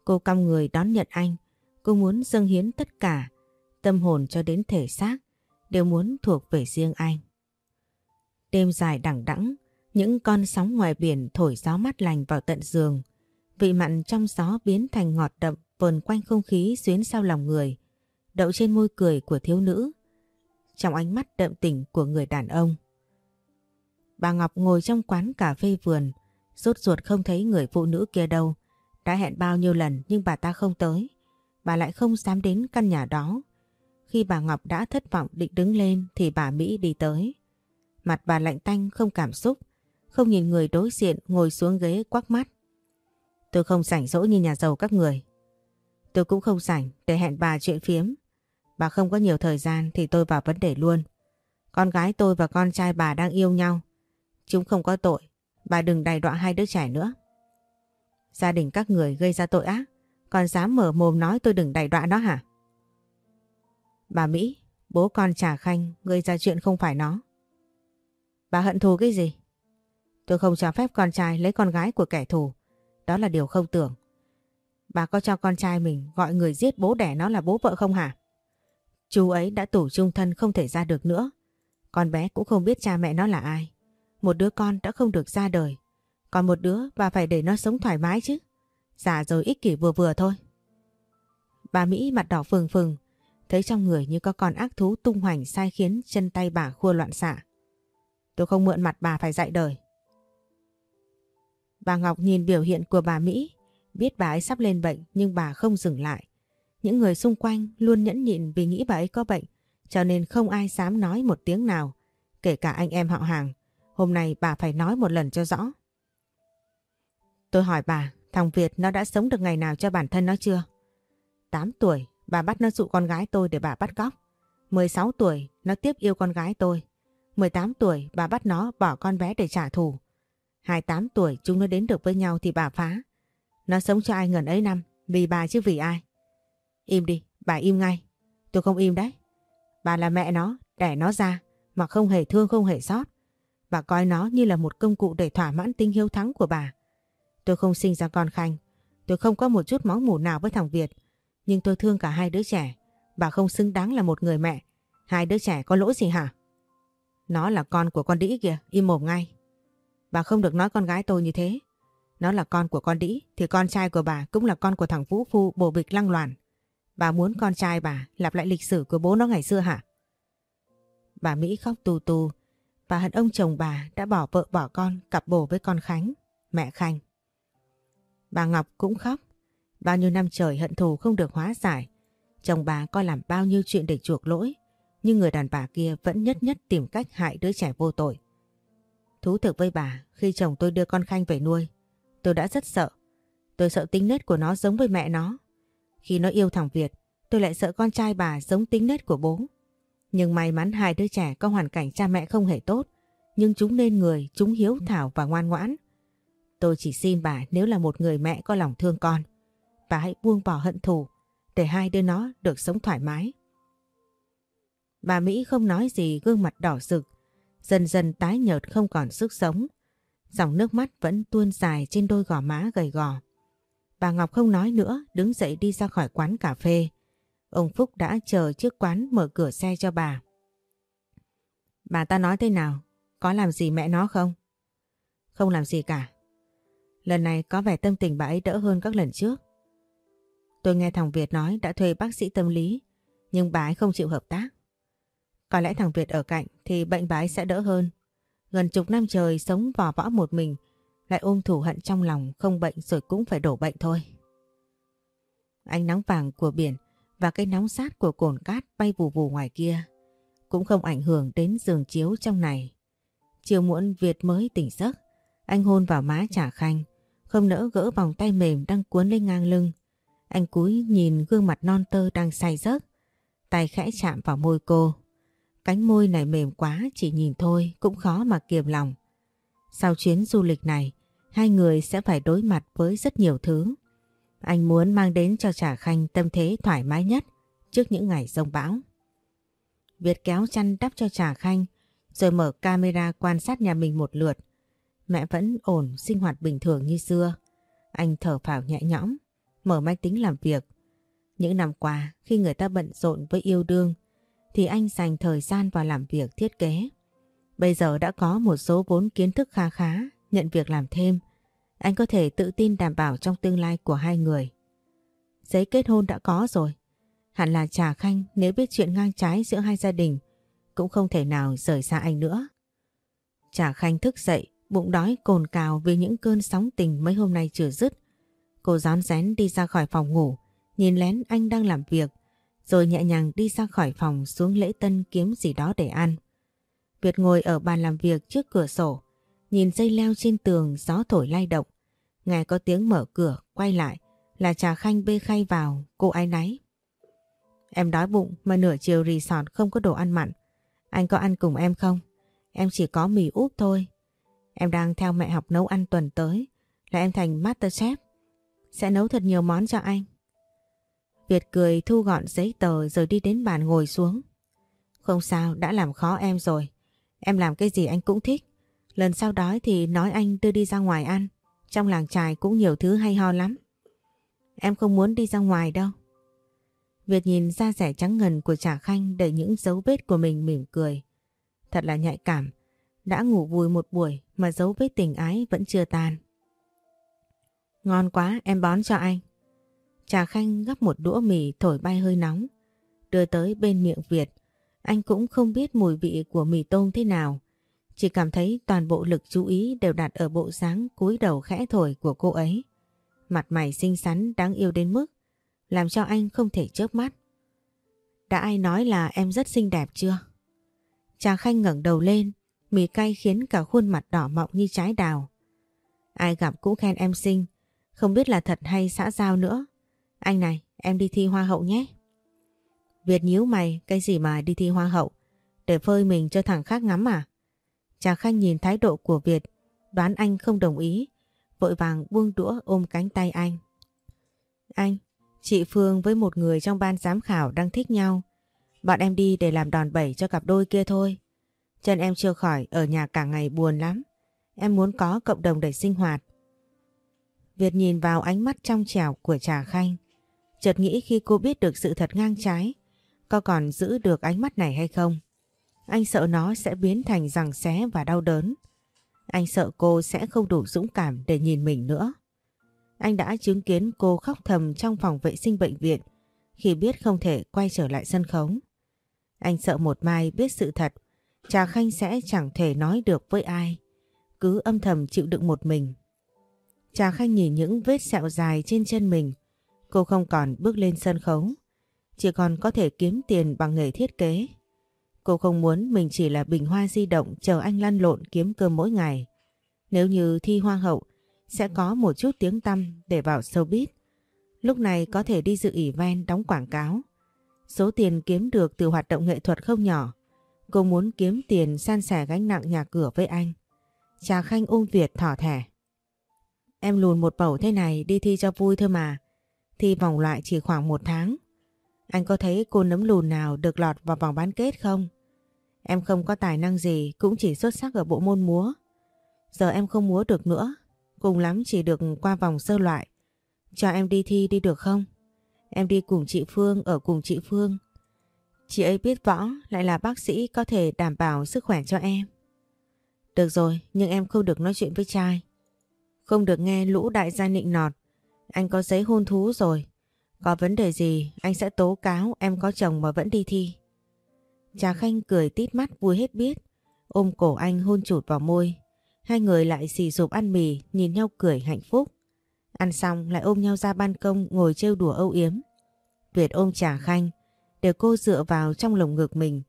Cô căm người đón nhận anh. Cô muốn dâng hiến tất cả, tâm hồn cho đến thể xác, đều muốn thuộc về riêng anh. Đêm dài đẳng đẵng, những con sóng ngoài biển thổi gió mát lành vào tận giường. Vị mặn trong gió biến thành ngọt đậm vờn quanh không khí xuyến sau lòng người, đậu trên môi cười của thiếu nữ, trong ánh mắt đậm tình của người đàn ông. Bà Ngọc ngồi trong quán cà phê vườn, rốt ruột không thấy người phụ nữ kia đâu. Đã hẹn bao nhiêu lần nhưng bà ta không tới. Bà lại không dám đến căn nhà đó. Khi bà Ngọc đã thất vọng định đứng lên thì bà Mỹ đi tới. Mặt bà lạnh tanh không cảm xúc, không nhìn người đối diện ngồi xuống ghế quắc mắt. Tôi không rảnh rỗi như nhà giàu các người. Tôi cũng không rảnh để hẹn bà chuyện phiếm. Bà không có nhiều thời gian thì tôi vào vấn đề luôn. Con gái tôi và con trai bà đang yêu nhau. Chúng không có tội. Bà đừng đày đọa hai đứa trẻ nữa. Gia đình các người gây ra tội ác. Còn dám mở mồm nói tôi đừng đày đọa nó hả? Bà Mỹ, bố con trả khanh gây ra chuyện không phải nó. Bà hận thù cái gì? Tôi không cho phép con trai lấy con gái của kẻ thù. Đó là điều không tưởng. Bà có cho con trai mình gọi người giết bố đẻ nó là bố vợ không hả? Chú ấy đã tủ trung thân không thể ra được nữa. Con bé cũng không biết cha mẹ nó là ai. Một đứa con đã không được ra đời. Còn một đứa bà phải để nó sống thoải mái chứ. Già rồi ích kỷ vừa vừa thôi. Bà Mỹ mặt đỏ phừng phừng, thấy trong người như có con ác thú tung hoành sai khiến chân tay bà khua loạn xạ. Tôi không mượn mặt bà phải dạy đời. Bà Ngọc nhìn biểu hiện của bà Mỹ, biết bà ấy sắp lên bệnh nhưng bà không dừng lại. Những người xung quanh luôn nhẫn nhịn vì nghĩ bà ấy có bệnh, cho nên không ai dám nói một tiếng nào, kể cả anh em họ hàng. Hôm nay bà phải nói một lần cho rõ. Tôi hỏi bà, thằng Việt nó đã sống được ngày nào cho bản thân nó chưa? 8 tuổi, bà bắt nó dụ con gái tôi để bà bắt cóc. 16 tuổi, nó tiếp yêu con gái tôi. 18 tuổi, bà bắt nó bỏ con bé để trả thù. 28 tuổi, chúng nó đến được với nhau thì bà phá. Nó sống cho ai ngần ấy năm, vì bà chứ vì ai. Im đi, bà im ngay. Tôi không im đấy. Bà là mẹ nó, đẻ nó ra, mà không hề thương không hề sót. Bà coi nó như là một công cụ để thỏa mãn tính hiếu thắng của bà. Tôi không sinh ra con Khanh. Tôi không có một chút máu mủ nào với thằng Việt. Nhưng tôi thương cả hai đứa trẻ. Bà không xứng đáng là một người mẹ. Hai đứa trẻ có lỗi gì hả? Nó là con của con đĩ kìa, im mồm ngay. Bà không được nói con gái tôi như thế. Nó là con của con đĩ, thì con trai của bà cũng là con của thằng Vũ Phu bồ bịch lăng loàn. Bà muốn con trai bà lặp lại lịch sử của bố nó ngày xưa hả? Bà Mỹ khóc tù tù. Bà hận ông chồng bà đã bỏ vợ bỏ con cặp bồ với con Khánh, mẹ Khanh. Bà Ngọc cũng khóc. Bao nhiêu năm trời hận thù không được hóa giải. Chồng bà coi làm bao nhiêu chuyện để chuộc lỗi. Nhưng người đàn bà kia vẫn nhất nhất tìm cách hại đứa trẻ vô tội. Thú thực với bà, khi chồng tôi đưa con Khanh về nuôi, tôi đã rất sợ. Tôi sợ tính nết của nó giống với mẹ nó. Khi nó yêu thằng Việt, tôi lại sợ con trai bà giống tính nết của bố. Nhưng may mắn hai đứa trẻ có hoàn cảnh cha mẹ không hề tốt, nhưng chúng nên người, chúng hiếu thảo và ngoan ngoãn. Tôi chỉ xin bà nếu là một người mẹ có lòng thương con, bà hãy buông bỏ hận thù để hai đứa nó được sống thoải mái. Bà Mỹ không nói gì gương mặt đỏ rực, dần dần tái nhợt không còn sức sống. Dòng nước mắt vẫn tuôn dài trên đôi gò má gầy gò. Bà Ngọc không nói nữa, đứng dậy đi ra khỏi quán cà phê. Ông Phúc đã chờ trước quán mở cửa xe cho bà. Bà ta nói thế nào? Có làm gì mẹ nó không? Không làm gì cả. Lần này có vẻ tâm tình bà ấy đỡ hơn các lần trước. Tôi nghe thằng Việt nói đã thuê bác sĩ tâm lý, nhưng bà ấy không chịu hợp tác. Có lẽ thằng Việt ở cạnh thì bệnh bà ấy sẽ đỡ hơn. Gần chục năm trời sống vò võ một mình, lại ôm thủ hận trong lòng không bệnh rồi cũng phải đổ bệnh thôi. Ánh nắng vàng của biển và cái nóng sát của cồn cát bay vù vù ngoài kia cũng không ảnh hưởng đến giường chiếu trong này. Chiều muộn Việt mới tỉnh giấc, anh hôn vào má trả khanh, không nỡ gỡ vòng tay mềm đang cuốn lên ngang lưng. Anh cúi nhìn gương mặt non tơ đang say giấc, tay khẽ chạm vào môi cô. Cánh môi này mềm quá chỉ nhìn thôi cũng khó mà kiềm lòng. Sau chuyến du lịch này, hai người sẽ phải đối mặt với rất nhiều thứ. Anh muốn mang đến cho Trà Khanh tâm thế thoải mái nhất trước những ngày rông bão. Việt kéo chăn đắp cho Trà Khanh rồi mở camera quan sát nhà mình một lượt. Mẹ vẫn ổn, sinh hoạt bình thường như xưa. Anh thở phào nhẹ nhõm, mở máy tính làm việc. Những năm qua, khi người ta bận rộn với yêu đương, thì anh dành thời gian vào làm việc thiết kế. Bây giờ đã có một số vốn kiến thức khá khá, nhận việc làm thêm. Anh có thể tự tin đảm bảo trong tương lai của hai người. Giấy kết hôn đã có rồi. Hẳn là Trà Khanh nếu biết chuyện ngang trái giữa hai gia đình cũng không thể nào rời xa anh nữa. Trà Khanh thức dậy, bụng đói cồn cào vì những cơn sóng tình mấy hôm nay chưa dứt. Cô rón rén đi ra khỏi phòng ngủ, nhìn lén anh đang làm việc, rồi nhẹ nhàng đi ra khỏi phòng xuống lễ tân kiếm gì đó để ăn. Việt ngồi ở bàn làm việc trước cửa sổ, nhìn dây leo trên tường gió thổi lay động. Nghe có tiếng mở cửa, quay lại, là trà khanh bê khay vào, cô ái náy. Em đói bụng mà nửa chiều resort không có đồ ăn mặn. Anh có ăn cùng em không? Em chỉ có mì úp thôi. Em đang theo mẹ học nấu ăn tuần tới, là em thành master chef. Sẽ nấu thật nhiều món cho anh. Việt cười thu gọn giấy tờ rồi đi đến bàn ngồi xuống. Không sao, đã làm khó em rồi. Em làm cái gì anh cũng thích. Lần sau đó thì nói anh đưa đi ra ngoài ăn. Trong làng trài cũng nhiều thứ hay ho lắm. Em không muốn đi ra ngoài đâu. Việt nhìn da rẻ trắng ngần của Trà Khanh đầy những dấu vết của mình mỉm cười. Thật là nhạy cảm. Đã ngủ vui một buổi mà dấu vết tình ái vẫn chưa tan. Ngon quá, em bón cho anh. Trà Khanh gắp một đũa mì thổi bay hơi nóng, đưa tới bên miệng Việt. Anh cũng không biết mùi vị của mì tôm thế nào, chỉ cảm thấy toàn bộ lực chú ý đều đặt ở bộ dáng cúi đầu khẽ thổi của cô ấy. Mặt mày xinh xắn đáng yêu đến mức làm cho anh không thể chớp mắt. Đã ai nói là em rất xinh đẹp chưa? Trà Khanh ngẩng đầu lên, mì cay khiến cả khuôn mặt đỏ mọng như trái đào. Ai gặp cũng khen em xinh, không biết là thật hay xã giao nữa. Anh này, em đi thi hoa hậu nhé. Việt nhíu mày, cái gì mà đi thi hoa hậu? Để phơi mình cho thằng khác ngắm à? Trà Khanh nhìn thái độ của Việt, đoán anh không đồng ý, vội vàng buông đũa ôm cánh tay anh. Anh, chị Phương với một người trong ban giám khảo đang thích nhau. Bọn em đi để làm đòn bẩy cho cặp đôi kia thôi. Chân em chưa khỏi, ở nhà cả ngày buồn lắm. Em muốn có cộng đồng để sinh hoạt. Việt nhìn vào ánh mắt trong trẻo của Trà Khanh. Chợt nghĩ khi cô biết được sự thật ngang trái, có còn giữ được ánh mắt này hay không? Anh sợ nó sẽ biến thành rằng xé và đau đớn. Anh sợ cô sẽ không đủ dũng cảm để nhìn mình nữa. Anh đã chứng kiến cô khóc thầm trong phòng vệ sinh bệnh viện khi biết không thể quay trở lại sân khấu. Anh sợ một mai biết sự thật, Trà Khanh sẽ chẳng thể nói được với ai, cứ âm thầm chịu đựng một mình. Trà Khanh nhìn những vết sẹo dài trên chân mình, cô không còn bước lên sân khấu, chỉ còn có thể kiếm tiền bằng nghề thiết kế. Cô không muốn mình chỉ là bình hoa di động chờ anh lăn lộn kiếm cơm mỗi ngày. Nếu như thi hoa hậu, sẽ có một chút tiếng tăm để vào showbiz. Lúc này có thể đi dự event đóng quảng cáo. Số tiền kiếm được từ hoạt động nghệ thuật không nhỏ. Cô muốn kiếm tiền san sẻ gánh nặng nhà cửa với anh. Trà Khanh ôm Việt thỏ thẻ. Em lùn một bầu thế này đi thi cho vui thôi mà. Thi vòng loại chỉ khoảng một tháng. Anh có thấy cô nấm lùn nào được lọt vào vòng bán kết không? Em không có tài năng gì cũng chỉ xuất sắc ở bộ môn múa. Giờ em không múa được nữa, cùng lắm chỉ được qua vòng sơ loại. Cho em đi thi đi được không? Em đi cùng chị Phương ở cùng chị Phương. Chị ấy biết võ lại là bác sĩ có thể đảm bảo sức khỏe cho em. Được rồi, nhưng em không được nói chuyện với trai. Không được nghe lũ đại gia nịnh nọt. Anh có giấy hôn thú rồi. Có vấn đề gì, anh sẽ tố cáo em có chồng mà vẫn đi thi. Trà Khanh cười tít mắt, vui hết biết. Ôm cổ anh hôn chụt vào môi. Hai người lại xì sụp ăn mì, nhìn nhau cười hạnh phúc. Ăn xong lại ôm nhau ra ban công ngồi trêu đùa âu yếm. Việt ôm Trà Khanh, để cô dựa vào trong lồng ngực mình.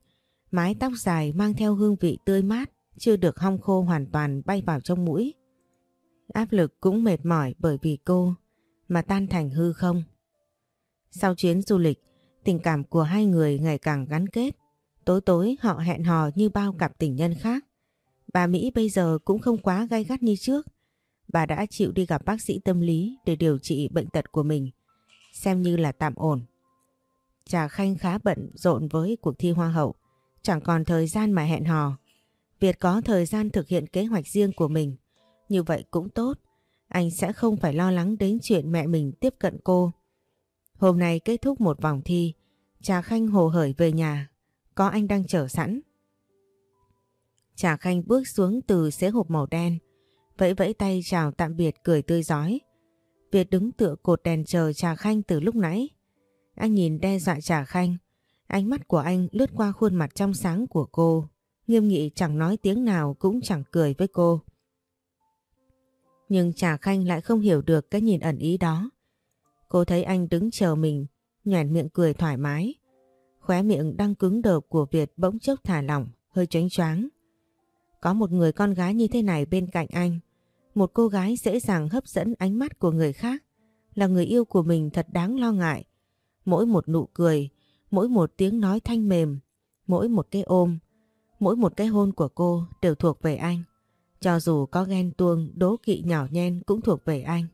Mái tóc dài mang theo hương vị tươi mát, chưa được hong khô hoàn toàn bay vào trong mũi. Áp lực cũng mệt mỏi bởi vì cô mà tan thành hư không. Sau chuyến du lịch, tình cảm của hai người ngày càng gắn kết. Tối tối họ hẹn hò như bao cặp tình nhân khác. Bà Mỹ bây giờ cũng không quá gay gắt như trước. Bà đã chịu đi gặp bác sĩ tâm lý để điều trị bệnh tật của mình. Xem như là tạm ổn. Trà Khanh khá bận rộn với cuộc thi Hoa hậu. Chẳng còn thời gian mà hẹn hò. Việt có thời gian thực hiện kế hoạch riêng của mình. Như vậy cũng tốt. Anh sẽ không phải lo lắng đến chuyện mẹ mình tiếp cận cô. Hôm nay kết thúc một vòng thi. Trà Khanh hồ hởi về nhà có anh đang chờ sẵn. Trà Khanh bước xuống từ xế hộp màu đen, vẫy vẫy tay chào tạm biệt cười tươi giói. Việt đứng tựa cột đèn chờ Trà Khanh từ lúc nãy. Anh nhìn đe dọa Trà Khanh, ánh mắt của anh lướt qua khuôn mặt trong sáng của cô, nghiêm nghị chẳng nói tiếng nào cũng chẳng cười với cô. Nhưng Trà Khanh lại không hiểu được cái nhìn ẩn ý đó. Cô thấy anh đứng chờ mình, nhoẻn miệng cười thoải mái. Khóe miệng đang cứng đờ của Việt bỗng chốc thả lỏng, hơi tránh choáng. Có một người con gái như thế này bên cạnh anh, một cô gái dễ dàng hấp dẫn ánh mắt của người khác, là người yêu của mình thật đáng lo ngại. Mỗi một nụ cười, mỗi một tiếng nói thanh mềm, mỗi một cái ôm, mỗi một cái hôn của cô đều thuộc về anh. Cho dù có ghen tuông, đố kỵ nhỏ nhen cũng thuộc về anh.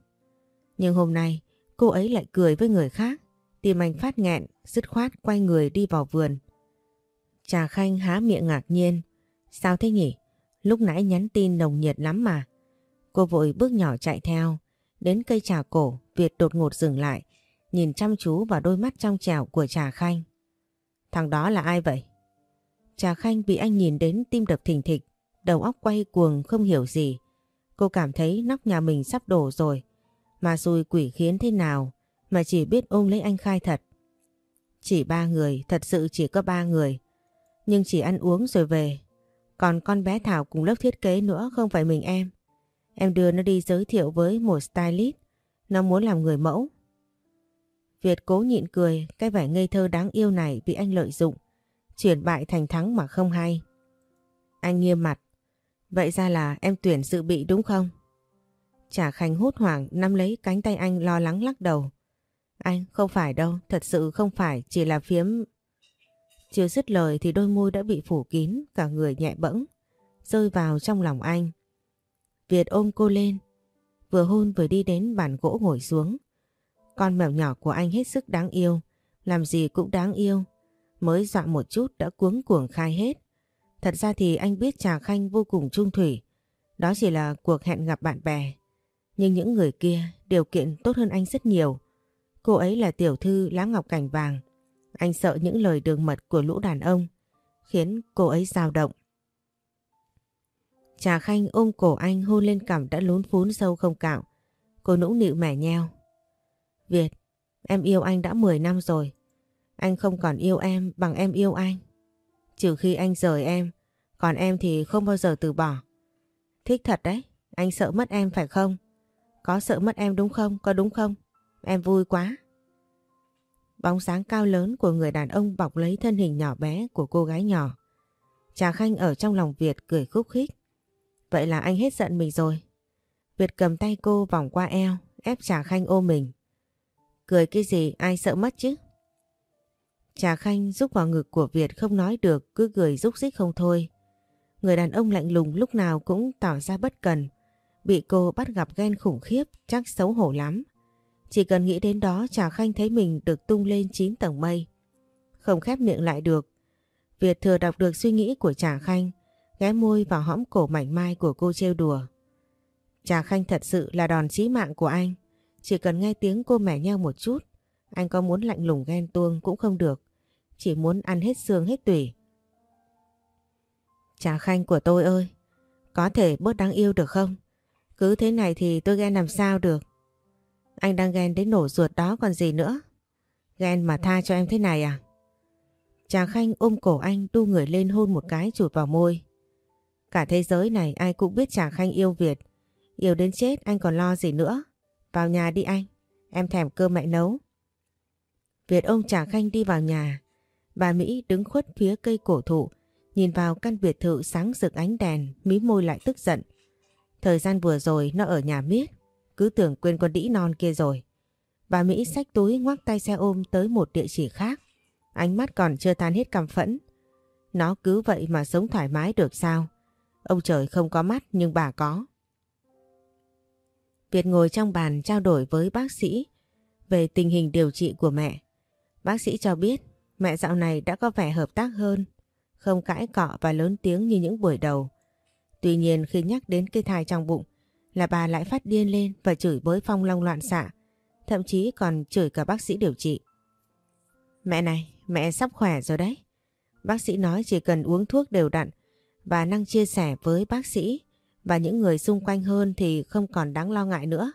Nhưng hôm nay, cô ấy lại cười với người khác. Tim anh phát nghẹn, dứt khoát quay người đi vào vườn. Trà Khanh há miệng ngạc nhiên. Sao thế nhỉ? Lúc nãy nhắn tin nồng nhiệt lắm mà. Cô vội bước nhỏ chạy theo. Đến cây trà cổ, Việt đột ngột dừng lại, nhìn chăm chú vào đôi mắt trong trẻo của Trà Khanh. Thằng đó là ai vậy? Trà Khanh bị anh nhìn đến tim đập thình thịch, đầu óc quay cuồng không hiểu gì. Cô cảm thấy nóc nhà mình sắp đổ rồi, mà xui quỷ khiến thế nào mà chỉ biết ôm lấy anh khai thật. Chỉ ba người, thật sự chỉ có ba người. Nhưng chỉ ăn uống rồi về. Còn con bé Thảo cùng lớp thiết kế nữa không phải mình em. Em đưa nó đi giới thiệu với một stylist. Nó muốn làm người mẫu. Việt cố nhịn cười, cái vẻ ngây thơ đáng yêu này bị anh lợi dụng. Chuyển bại thành thắng mà không hay. Anh nghiêm mặt. Vậy ra là em tuyển dự bị đúng không? Trả Khánh hốt hoảng nắm lấy cánh tay anh lo lắng lắc đầu. Anh không phải đâu, thật sự không phải, chỉ là phiếm... Chưa dứt lời thì đôi môi đã bị phủ kín, cả người nhẹ bẫng, rơi vào trong lòng anh. Việt ôm cô lên, vừa hôn vừa đi đến bàn gỗ ngồi xuống. Con mèo nhỏ của anh hết sức đáng yêu, làm gì cũng đáng yêu. Mới dọa một chút đã cuống cuồng khai hết. Thật ra thì anh biết Trà Khanh vô cùng trung thủy. Đó chỉ là cuộc hẹn gặp bạn bè. Nhưng những người kia điều kiện tốt hơn anh rất nhiều. Cô ấy là tiểu thư lá ngọc cảnh vàng. Anh sợ những lời đường mật của lũ đàn ông khiến cô ấy dao động. Trà Khanh ôm cổ anh hôn lên cằm đã lún phún sâu không cạo. Cô nũng nịu mẻ nheo. Việt, em yêu anh đã 10 năm rồi. Anh không còn yêu em bằng em yêu anh. Trừ khi anh rời em, còn em thì không bao giờ từ bỏ. Thích thật đấy, anh sợ mất em phải không? Có sợ mất em đúng không? Có đúng không? Em vui quá. Bóng sáng cao lớn của người đàn ông bọc lấy thân hình nhỏ bé của cô gái nhỏ. Trà Khanh ở trong lòng Việt cười khúc khích. Vậy là anh hết giận mình rồi. Việt cầm tay cô vòng qua eo, ép Trà Khanh ôm mình. Cười cái gì ai sợ mất chứ? Trà Khanh rúc vào ngực của Việt không nói được cứ cười rúc rích không thôi. Người đàn ông lạnh lùng lúc nào cũng tỏ ra bất cần. Bị cô bắt gặp ghen khủng khiếp chắc xấu hổ lắm. Chỉ cần nghĩ đến đó Trà Khanh thấy mình được tung lên 9 tầng mây. Không khép miệng lại được. Việt thừa đọc được suy nghĩ của Trà Khanh, ghé môi vào hõm cổ mảnh mai của cô trêu đùa. Trà Khanh thật sự là đòn chí mạng của anh. Chỉ cần nghe tiếng cô mẻ nhau một chút, anh có muốn lạnh lùng ghen tuông cũng không được. Chỉ muốn ăn hết xương hết tủy. Trà Khanh của tôi ơi, có thể bớt đáng yêu được không? Cứ thế này thì tôi ghen làm sao được. Anh đang ghen đến nổ ruột đó còn gì nữa. Ghen mà tha cho em thế này à? Trà Khanh ôm cổ anh đu người lên hôn một cái chụt vào môi. Cả thế giới này ai cũng biết Trà Khanh yêu Việt. Yêu đến chết anh còn lo gì nữa. Vào nhà đi anh. Em thèm cơm mẹ nấu. Việt ôm Trà Khanh đi vào nhà. Bà Mỹ đứng khuất phía cây cổ thụ. Nhìn vào căn biệt thự sáng rực ánh đèn, mí môi lại tức giận. Thời gian vừa rồi nó ở nhà miết, cứ tưởng quên con đĩ non kia rồi. Bà Mỹ xách túi ngoắc tay xe ôm tới một địa chỉ khác. Ánh mắt còn chưa tan hết căm phẫn. Nó cứ vậy mà sống thoải mái được sao? Ông trời không có mắt nhưng bà có. Việt ngồi trong bàn trao đổi với bác sĩ về tình hình điều trị của mẹ. Bác sĩ cho biết mẹ dạo này đã có vẻ hợp tác hơn, không cãi cọ và lớn tiếng như những buổi đầu. Tuy nhiên khi nhắc đến cái thai trong bụng là bà lại phát điên lên và chửi bới Phong Long loạn xạ, thậm chí còn chửi cả bác sĩ điều trị. Mẹ này, mẹ sắp khỏe rồi đấy. Bác sĩ nói chỉ cần uống thuốc đều đặn và năng chia sẻ với bác sĩ và những người xung quanh hơn thì không còn đáng lo ngại nữa.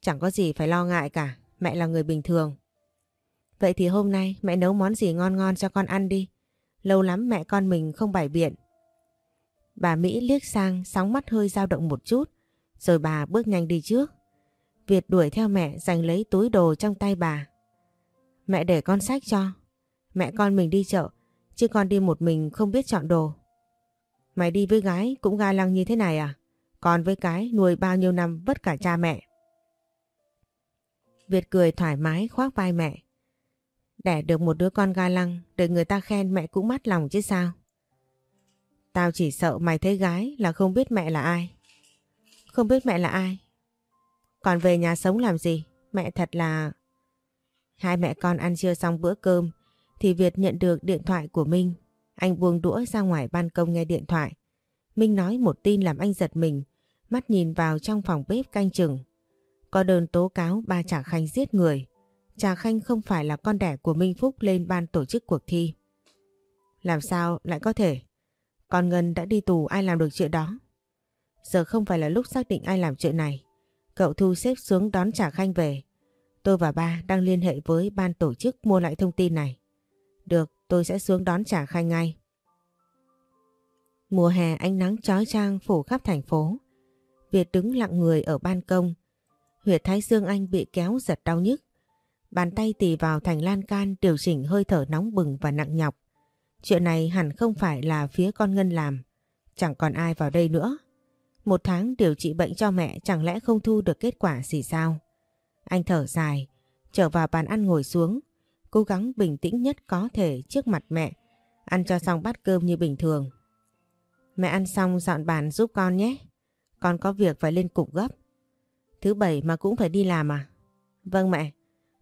Chẳng có gì phải lo ngại cả, mẹ là người bình thường. Vậy thì hôm nay mẹ nấu món gì ngon ngon cho con ăn đi. Lâu lắm mẹ con mình không bài biện. Bà Mỹ liếc sang sóng mắt hơi dao động một chút rồi bà bước nhanh đi trước. Việt đuổi theo mẹ giành lấy túi đồ trong tay bà. Mẹ để con sách cho. Mẹ con mình đi chợ, chứ con đi một mình không biết chọn đồ. Mày đi với gái cũng ga lăng như thế này à? Còn với cái nuôi bao nhiêu năm vất cả cha mẹ. Việt cười thoải mái khoác vai mẹ. Đẻ được một đứa con ga lăng để người ta khen mẹ cũng mắt lòng chứ sao. Tao chỉ sợ mày thấy gái là không biết mẹ là ai. Không biết mẹ là ai. Còn về nhà sống làm gì? Mẹ thật là... Hai mẹ con ăn chưa xong bữa cơm thì Việt nhận được điện thoại của Minh. Anh buông đũa ra ngoài ban công nghe điện thoại. Minh nói một tin làm anh giật mình, mắt nhìn vào trong phòng bếp canh chừng. Có đơn tố cáo ba chả Khanh giết người. Trà Khanh không phải là con đẻ của Minh Phúc lên ban tổ chức cuộc thi. Làm sao lại có thể? Con Ngân đã đi tù ai làm được chuyện đó? Giờ không phải là lúc xác định ai làm chuyện này. Cậu thu xếp xuống đón Trà Khanh về. Tôi và ba đang liên hệ với ban tổ chức mua lại thông tin này. Được, tôi sẽ xuống đón Trà Khanh ngay. Mùa hè ánh nắng chói chang phủ khắp thành phố. Việt đứng lặng người ở ban công. Huyệt thái dương anh bị kéo giật đau nhức. Bàn tay tì vào thành lan can điều chỉnh hơi thở nóng bừng và nặng nhọc. Chuyện này hẳn không phải là phía con Ngân làm. Chẳng còn ai vào đây nữa. Một tháng điều trị bệnh cho mẹ chẳng lẽ không thu được kết quả gì sao? Anh thở dài, trở vào bàn ăn ngồi xuống, cố gắng bình tĩnh nhất có thể trước mặt mẹ, ăn cho xong bát cơm như bình thường. Mẹ ăn xong dọn bàn giúp con nhé, con có việc phải lên cục gấp. Thứ bảy mà cũng phải đi làm à? Vâng mẹ,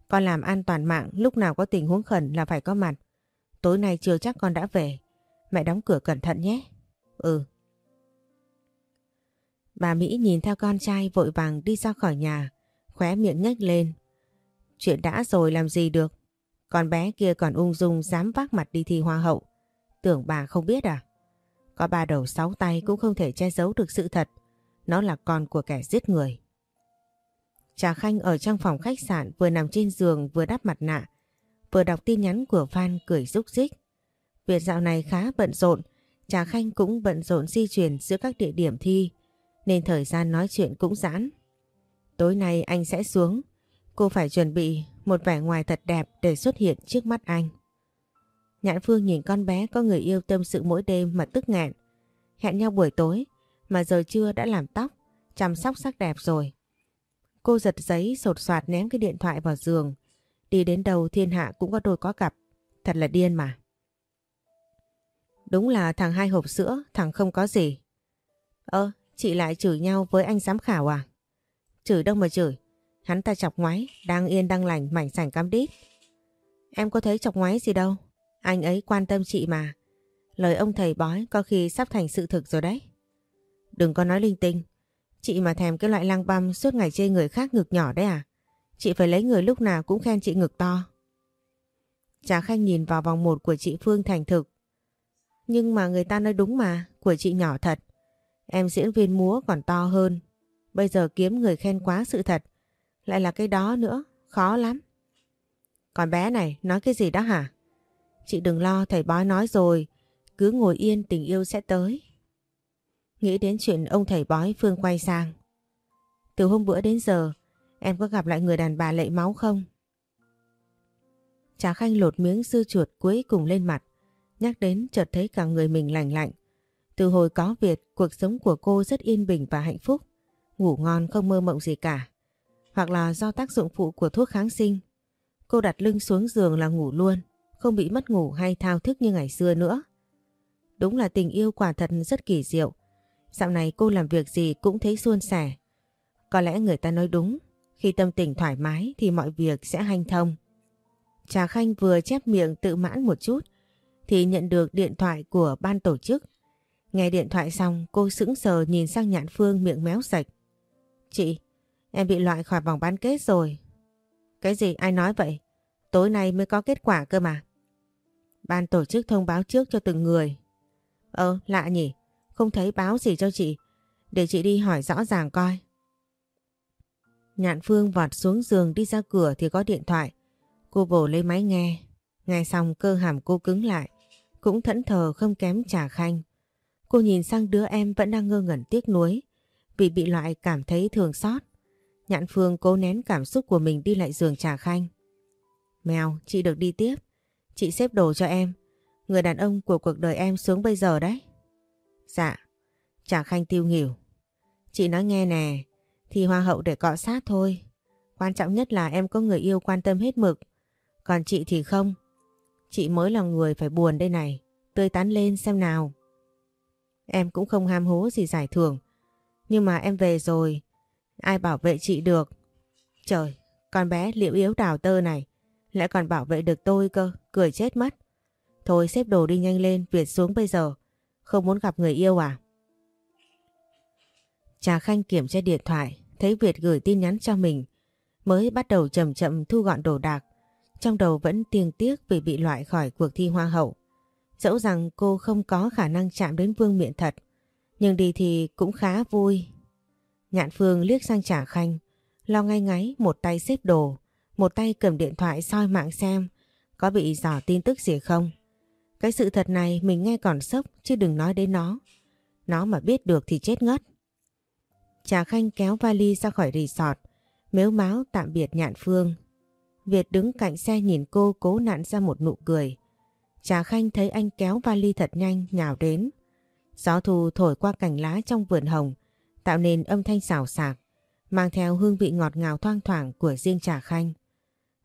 con làm an toàn mạng lúc nào có tình huống khẩn là phải có mặt. Tối nay chưa chắc con đã về, mẹ đóng cửa cẩn thận nhé. Ừ. Bà Mỹ nhìn theo con trai vội vàng đi ra khỏi nhà, khóe miệng nhếch lên. Chuyện đã rồi làm gì được, con bé kia còn ung dung dám vác mặt đi thi hoa hậu. Tưởng bà không biết à? Có ba đầu sáu tay cũng không thể che giấu được sự thật. Nó là con của kẻ giết người. Trà Khanh ở trong phòng khách sạn vừa nằm trên giường vừa đắp mặt nạ, vừa đọc tin nhắn của Phan cười rúc rích. Việc dạo này khá bận rộn, Trà Khanh cũng bận rộn di chuyển giữa các địa điểm thi, nên thời gian nói chuyện cũng giãn. Tối nay anh sẽ xuống, cô phải chuẩn bị một vẻ ngoài thật đẹp để xuất hiện trước mắt anh. Nhãn Phương nhìn con bé có người yêu tâm sự mỗi đêm mà tức nghẹn. Hẹn nhau buổi tối, mà giờ trưa đã làm tóc, chăm sóc sắc đẹp rồi. Cô giật giấy sột soạt ném cái điện thoại vào giường. Đi đến đầu thiên hạ cũng có đôi có cặp. Thật là điên mà. Đúng là thằng hai hộp sữa, thằng không có gì. Ơ, chị lại chửi nhau với anh giám khảo à? Chửi đâu mà chửi. Hắn ta chọc ngoái, đang yên đang lành, mảnh sảnh cam đít. Em có thấy chọc ngoái gì đâu. Anh ấy quan tâm chị mà. Lời ông thầy bói có khi sắp thành sự thực rồi đấy. Đừng có nói linh tinh. Chị mà thèm cái loại lăng băm suốt ngày chê người khác ngực nhỏ đấy à? Chị phải lấy người lúc nào cũng khen chị ngực to. Trà Khanh nhìn vào vòng một của chị Phương thành thực. Nhưng mà người ta nói đúng mà, của chị nhỏ thật. Em diễn viên múa còn to hơn. Bây giờ kiếm người khen quá sự thật. Lại là cái đó nữa, khó lắm. Còn bé này, nói cái gì đó hả? Chị đừng lo, thầy bói nói rồi. Cứ ngồi yên tình yêu sẽ tới. Nghĩ đến chuyện ông thầy bói Phương quay sang. Từ hôm bữa đến giờ, em có gặp lại người đàn bà lệ máu không? Trà Khanh lột miếng dư chuột cuối cùng lên mặt. Nhắc đến chợt thấy cả người mình lành lạnh. Từ hồi có Việt, cuộc sống của cô rất yên bình và hạnh phúc. Ngủ ngon không mơ mộng gì cả. Hoặc là do tác dụng phụ của thuốc kháng sinh. Cô đặt lưng xuống giường là ngủ luôn. Không bị mất ngủ hay thao thức như ngày xưa nữa. Đúng là tình yêu quả thật rất kỳ diệu. Dạo này cô làm việc gì cũng thấy suôn sẻ. Có lẽ người ta nói đúng, khi tâm tình thoải mái thì mọi việc sẽ hanh thông. Trà Khanh vừa chép miệng tự mãn một chút thì nhận được điện thoại của ban tổ chức. Nghe điện thoại xong cô sững sờ nhìn sang nhạn phương miệng méo sạch. Chị, em bị loại khỏi vòng bán kết rồi. Cái gì ai nói vậy? Tối nay mới có kết quả cơ mà. Ban tổ chức thông báo trước cho từng người. Ờ, lạ nhỉ? Không thấy báo gì cho chị. Để chị đi hỏi rõ ràng coi. Nhạn Phương vọt xuống giường đi ra cửa thì có điện thoại. Cô bổ lấy máy nghe. Nghe xong cơ hàm cô cứng lại. Cũng thẫn thờ không kém trà khanh. Cô nhìn sang đứa em vẫn đang ngơ ngẩn tiếc nuối. Vì bị loại cảm thấy thường xót. Nhạn Phương cố nén cảm xúc của mình đi lại giường trà khanh. Mèo, chị được đi tiếp. Chị xếp đồ cho em. Người đàn ông của cuộc đời em xuống bây giờ đấy. Dạ, Trà Khanh tiêu nghỉu. Chị nói nghe nè, thì hoa hậu để cọ sát thôi. Quan trọng nhất là em có người yêu quan tâm hết mực. Còn chị thì không. Chị mới là người phải buồn đây này. Tươi tắn lên xem nào. Em cũng không ham hố gì giải thưởng. Nhưng mà em về rồi. Ai bảo vệ chị được. Trời, con bé liệu yếu đào tơ này. Lại còn bảo vệ được tôi cơ. Cười chết mất. Thôi xếp đồ đi nhanh lên. Việt xuống bây giờ. Không muốn gặp người yêu à? Trà Khanh kiểm tra điện thoại, thấy Việt gửi tin nhắn cho mình, mới bắt đầu chậm chậm thu gọn đồ đạc. Trong đầu vẫn tiếc tiếc vì bị loại khỏi cuộc thi hoa hậu. Dẫu rằng cô không có khả năng chạm đến vương miện thật, nhưng đi thì cũng khá vui. Nhạn Phương liếc sang Trà khanh, lo ngay ngáy một tay xếp đồ, một tay cầm điện thoại soi mạng xem có bị dò tin tức gì không. Cái sự thật này mình nghe còn sốc chứ đừng nói đến nó. Nó mà biết được thì chết ngất. Trà Khanh kéo vali ra khỏi resort, mếu máu tạm biệt nhạn phương. Việt đứng cạnh xe nhìn cô cố nặn ra một nụ cười. Trà Khanh thấy anh kéo vali thật nhanh nhào đến. Gió thu thổi qua cành lá trong vườn hồng, tạo nên âm thanh xào xạc, mang theo hương vị ngọt ngào thoang thoảng của riêng Trà Khanh.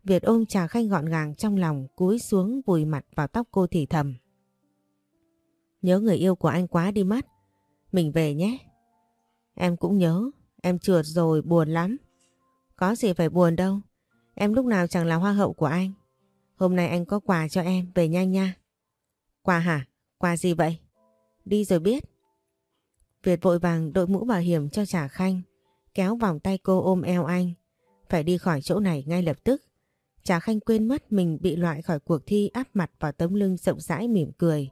Việt ôm Trà Khanh gọn gàng trong lòng cúi xuống vùi mặt vào tóc cô thì thầm. Nhớ người yêu của anh quá đi mất. Mình về nhé. Em cũng nhớ, em trượt rồi buồn lắm. Có gì phải buồn đâu, em lúc nào chẳng là hoa hậu của anh. Hôm nay anh có quà cho em, về nhanh nha. Quà hả? Quà gì vậy? Đi rồi biết. Việt vội vàng đội mũ bảo hiểm cho Trà Khanh, kéo vòng tay cô ôm eo anh. Phải đi khỏi chỗ này ngay lập tức. Trà Khanh quên mất mình bị loại khỏi cuộc thi áp mặt vào tấm lưng rộng rãi mỉm cười.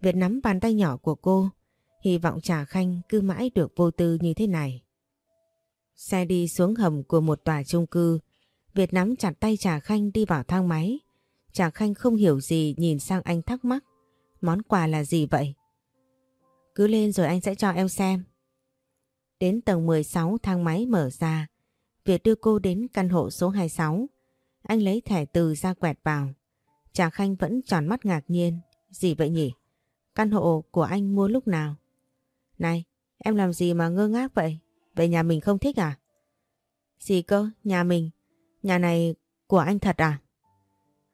Việt nắm bàn tay nhỏ của cô, hy vọng Trà Khanh cứ mãi được vô tư như thế này. Xe đi xuống hầm của một tòa chung cư, Việt nắm chặt tay Trà Khanh đi vào thang máy. Trà Khanh không hiểu gì nhìn sang anh thắc mắc, món quà là gì vậy? Cứ lên rồi anh sẽ cho em xem. Đến tầng 16 thang máy mở ra, Việt đưa cô đến căn hộ số 26. Anh lấy thẻ từ ra quẹt vào. Trà Khanh vẫn tròn mắt ngạc nhiên. Gì vậy nhỉ? Căn hộ của anh mua lúc nào? Này, em làm gì mà ngơ ngác vậy? Về nhà mình không thích à? Gì cơ? Nhà mình? Nhà này của anh thật à?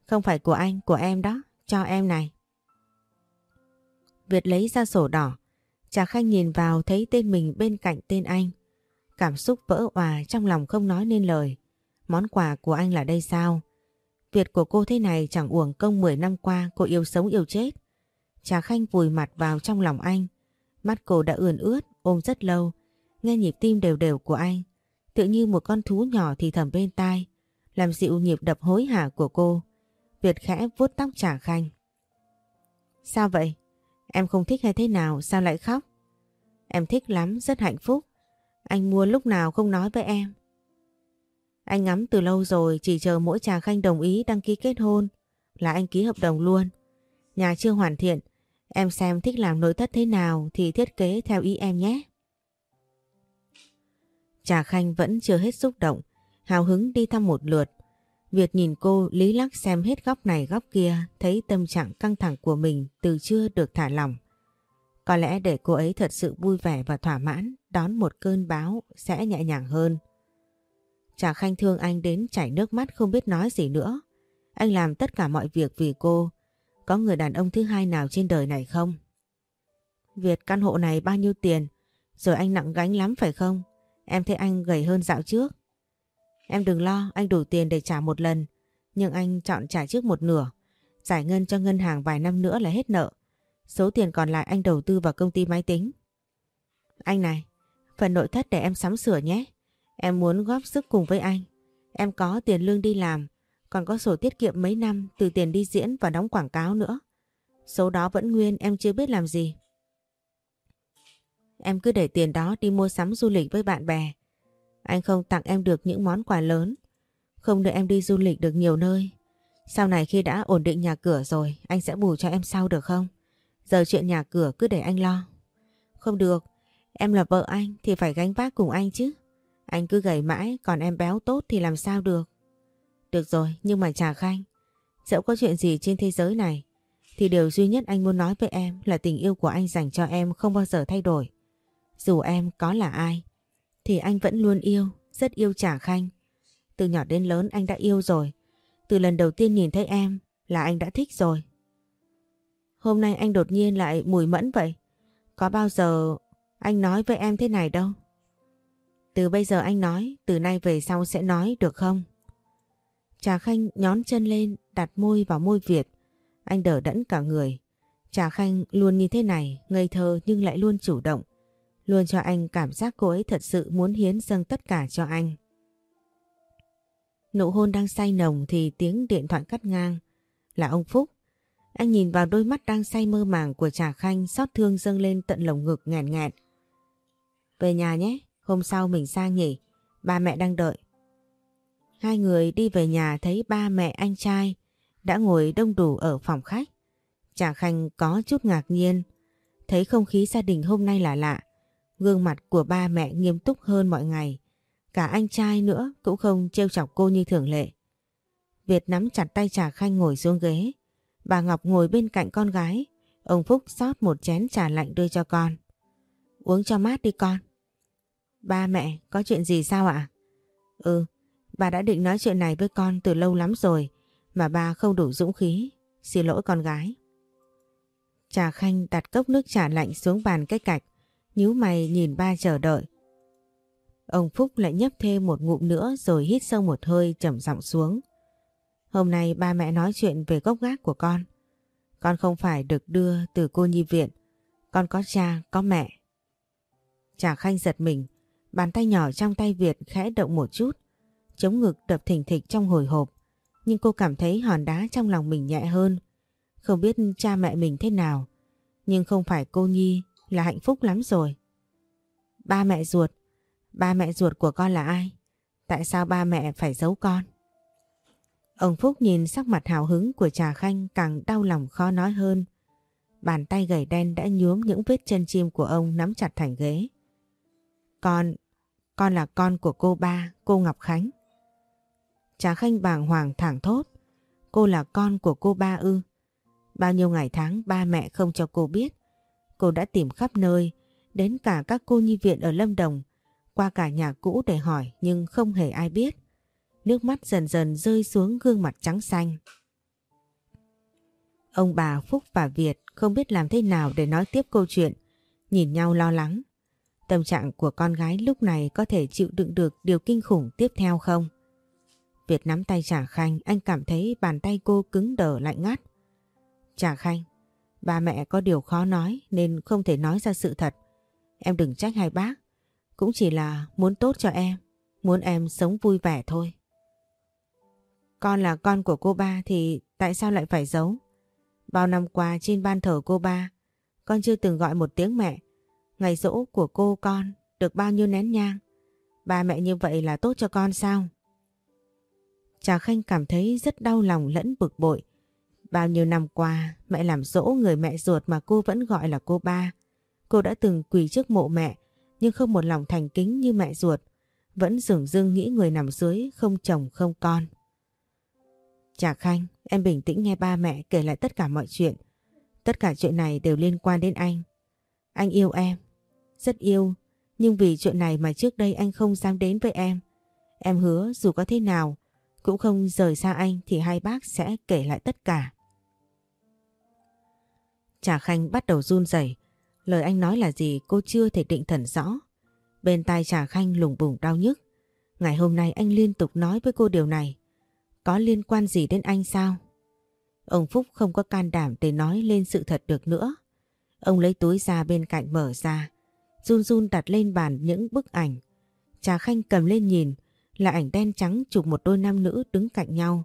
Không phải của anh, của em đó. Cho em này. Việt lấy ra sổ đỏ. Trà Khanh nhìn vào thấy tên mình bên cạnh tên anh. Cảm xúc vỡ hòa trong lòng không nói nên lời. Món quà của anh là đây sao? Việc của cô thế này chẳng uổng công 10 năm qua cô yêu sống yêu chết. Trà Khanh vùi mặt vào trong lòng anh. Mắt cô đã ươn ướt, ôm rất lâu. Nghe nhịp tim đều đều của anh. Tự như một con thú nhỏ thì thầm bên tai. Làm dịu nhịp đập hối hả của cô. Việt khẽ vuốt tóc Trà Khanh. Sao vậy? Em không thích hay thế nào? Sao lại khóc? Em thích lắm, rất hạnh phúc. Anh mua lúc nào không nói với em. Anh ngắm từ lâu rồi chỉ chờ mỗi Trà Khanh đồng ý đăng ký kết hôn là anh ký hợp đồng luôn. Nhà chưa hoàn thiện, em xem thích làm nội thất thế nào thì thiết kế theo ý em nhé. Trà Khanh vẫn chưa hết xúc động, hào hứng đi thăm một lượt. Việt nhìn cô lý lắc xem hết góc này góc kia, thấy tâm trạng căng thẳng của mình từ chưa được thả lỏng. Có lẽ để cô ấy thật sự vui vẻ và thỏa mãn, đón một cơn báo sẽ nhẹ nhàng hơn. Trà Khanh thương anh đến chảy nước mắt không biết nói gì nữa. Anh làm tất cả mọi việc vì cô. Có người đàn ông thứ hai nào trên đời này không? Việt căn hộ này bao nhiêu tiền? Rồi anh nặng gánh lắm phải không? Em thấy anh gầy hơn dạo trước. Em đừng lo, anh đủ tiền để trả một lần. Nhưng anh chọn trả trước một nửa. Giải ngân cho ngân hàng vài năm nữa là hết nợ. Số tiền còn lại anh đầu tư vào công ty máy tính. Anh này, phần nội thất để em sắm sửa nhé. Em muốn góp sức cùng với anh. Em có tiền lương đi làm, còn có sổ tiết kiệm mấy năm từ tiền đi diễn và đóng quảng cáo nữa. Số đó vẫn nguyên em chưa biết làm gì. Em cứ để tiền đó đi mua sắm du lịch với bạn bè. Anh không tặng em được những món quà lớn. Không để em đi du lịch được nhiều nơi. Sau này khi đã ổn định nhà cửa rồi, anh sẽ bù cho em sau được không? Giờ chuyện nhà cửa cứ để anh lo. Không được, em là vợ anh thì phải gánh vác cùng anh chứ. Anh cứ gầy mãi còn em béo tốt thì làm sao được. Được rồi nhưng mà Trà Khanh, dẫu có chuyện gì trên thế giới này thì điều duy nhất anh muốn nói với em là tình yêu của anh dành cho em không bao giờ thay đổi. Dù em có là ai thì anh vẫn luôn yêu, rất yêu Trà Khanh. Từ nhỏ đến lớn anh đã yêu rồi. Từ lần đầu tiên nhìn thấy em là anh đã thích rồi. Hôm nay anh đột nhiên lại mùi mẫn vậy. Có bao giờ anh nói với em thế này đâu. Từ bây giờ anh nói, từ nay về sau sẽ nói được không? Trà Khanh nhón chân lên, đặt môi vào môi Việt. Anh đỡ đẫn cả người. Trà Khanh luôn như thế này, ngây thơ nhưng lại luôn chủ động. Luôn cho anh cảm giác cô ấy thật sự muốn hiến dâng tất cả cho anh. Nụ hôn đang say nồng thì tiếng điện thoại cắt ngang. Là ông Phúc. Anh nhìn vào đôi mắt đang say mơ màng của Trà Khanh xót thương dâng lên tận lồng ngực nghẹn nghẹn. Về nhà nhé, hôm sau mình sang nhỉ, ba mẹ đang đợi. Hai người đi về nhà thấy ba mẹ anh trai đã ngồi đông đủ ở phòng khách. Trà Khanh có chút ngạc nhiên, thấy không khí gia đình hôm nay là lạ. Gương mặt của ba mẹ nghiêm túc hơn mọi ngày. Cả anh trai nữa cũng không trêu chọc cô như thường lệ. Việt nắm chặt tay Trà Khanh ngồi xuống ghế. Bà Ngọc ngồi bên cạnh con gái. Ông Phúc rót một chén trà lạnh đưa cho con. Uống cho mát đi con. Ba mẹ, có chuyện gì sao ạ? Ừ, bà đã định nói chuyện này với con từ lâu lắm rồi, mà ba không đủ dũng khí. Xin lỗi con gái. Trà Khanh đặt cốc nước trà lạnh xuống bàn cách cạch, nhíu mày nhìn ba chờ đợi. Ông Phúc lại nhấp thêm một ngụm nữa rồi hít sâu một hơi trầm giọng xuống. Hôm nay ba mẹ nói chuyện về gốc gác của con. Con không phải được đưa từ cô nhi viện. Con có cha, có mẹ. Trà Khanh giật mình, bàn tay nhỏ trong tay Việt khẽ động một chút. Chống ngực đập thỉnh thịch trong hồi hộp. Nhưng cô cảm thấy hòn đá trong lòng mình nhẹ hơn. Không biết cha mẹ mình thế nào. Nhưng không phải cô Nhi là hạnh phúc lắm rồi. Ba mẹ ruột, ba mẹ ruột của con là ai? Tại sao ba mẹ phải giấu con? Ông Phúc nhìn sắc mặt hào hứng của Trà Khanh càng đau lòng khó nói hơn. Bàn tay gầy đen đã nhuốm những vết chân chim của ông nắm chặt thành ghế. Con, con là con của cô ba, cô Ngọc Khánh. Trà Khanh bàng hoàng thẳng thốt. Cô là con của cô ba ư. Bao nhiêu ngày tháng ba mẹ không cho cô biết. Cô đã tìm khắp nơi, đến cả các cô nhi viện ở Lâm Đồng, qua cả nhà cũ để hỏi nhưng không hề ai biết. Nước mắt dần dần rơi xuống gương mặt trắng xanh. Ông bà Phúc và Việt không biết làm thế nào để nói tiếp câu chuyện, nhìn nhau lo lắng. Tâm trạng của con gái lúc này có thể chịu đựng được điều kinh khủng tiếp theo không? Việt nắm tay Trà Khanh, anh cảm thấy bàn tay cô cứng đờ lạnh ngắt. Trà Khanh, ba mẹ có điều khó nói nên không thể nói ra sự thật. Em đừng trách hai bác, cũng chỉ là muốn tốt cho em, muốn em sống vui vẻ thôi. Con là con của cô ba thì tại sao lại phải giấu? Bao năm qua trên ban thờ cô ba, con chưa từng gọi một tiếng mẹ. Ngày rỗ của cô con được bao nhiêu nén nhang. Ba mẹ như vậy là tốt cho con sao? Trà Khanh cảm thấy rất đau lòng lẫn bực bội. Bao nhiêu năm qua mẹ làm dỗ người mẹ ruột mà cô vẫn gọi là cô ba. Cô đã từng quỳ trước mộ mẹ nhưng không một lòng thành kính như mẹ ruột. Vẫn dường dưng nghĩ người nằm dưới không chồng không con. Trà Khanh, em bình tĩnh nghe ba mẹ kể lại tất cả mọi chuyện. Tất cả chuyện này đều liên quan đến anh. Anh yêu em, rất yêu, nhưng vì chuyện này mà trước đây anh không dám đến với em. Em hứa dù có thế nào, cũng không rời xa anh thì hai bác sẽ kể lại tất cả. Trà Khanh bắt đầu run rẩy, lời anh nói là gì cô chưa thể định thần rõ. Bên tai Trà Khanh lùng bùng đau nhức. Ngày hôm nay anh liên tục nói với cô điều này. Có liên quan gì đến anh sao? Ông Phúc không có can đảm để nói lên sự thật được nữa. Ông lấy túi ra bên cạnh mở ra, run run đặt lên bàn những bức ảnh. Trà Khanh cầm lên nhìn, là ảnh đen trắng chụp một đôi nam nữ đứng cạnh nhau.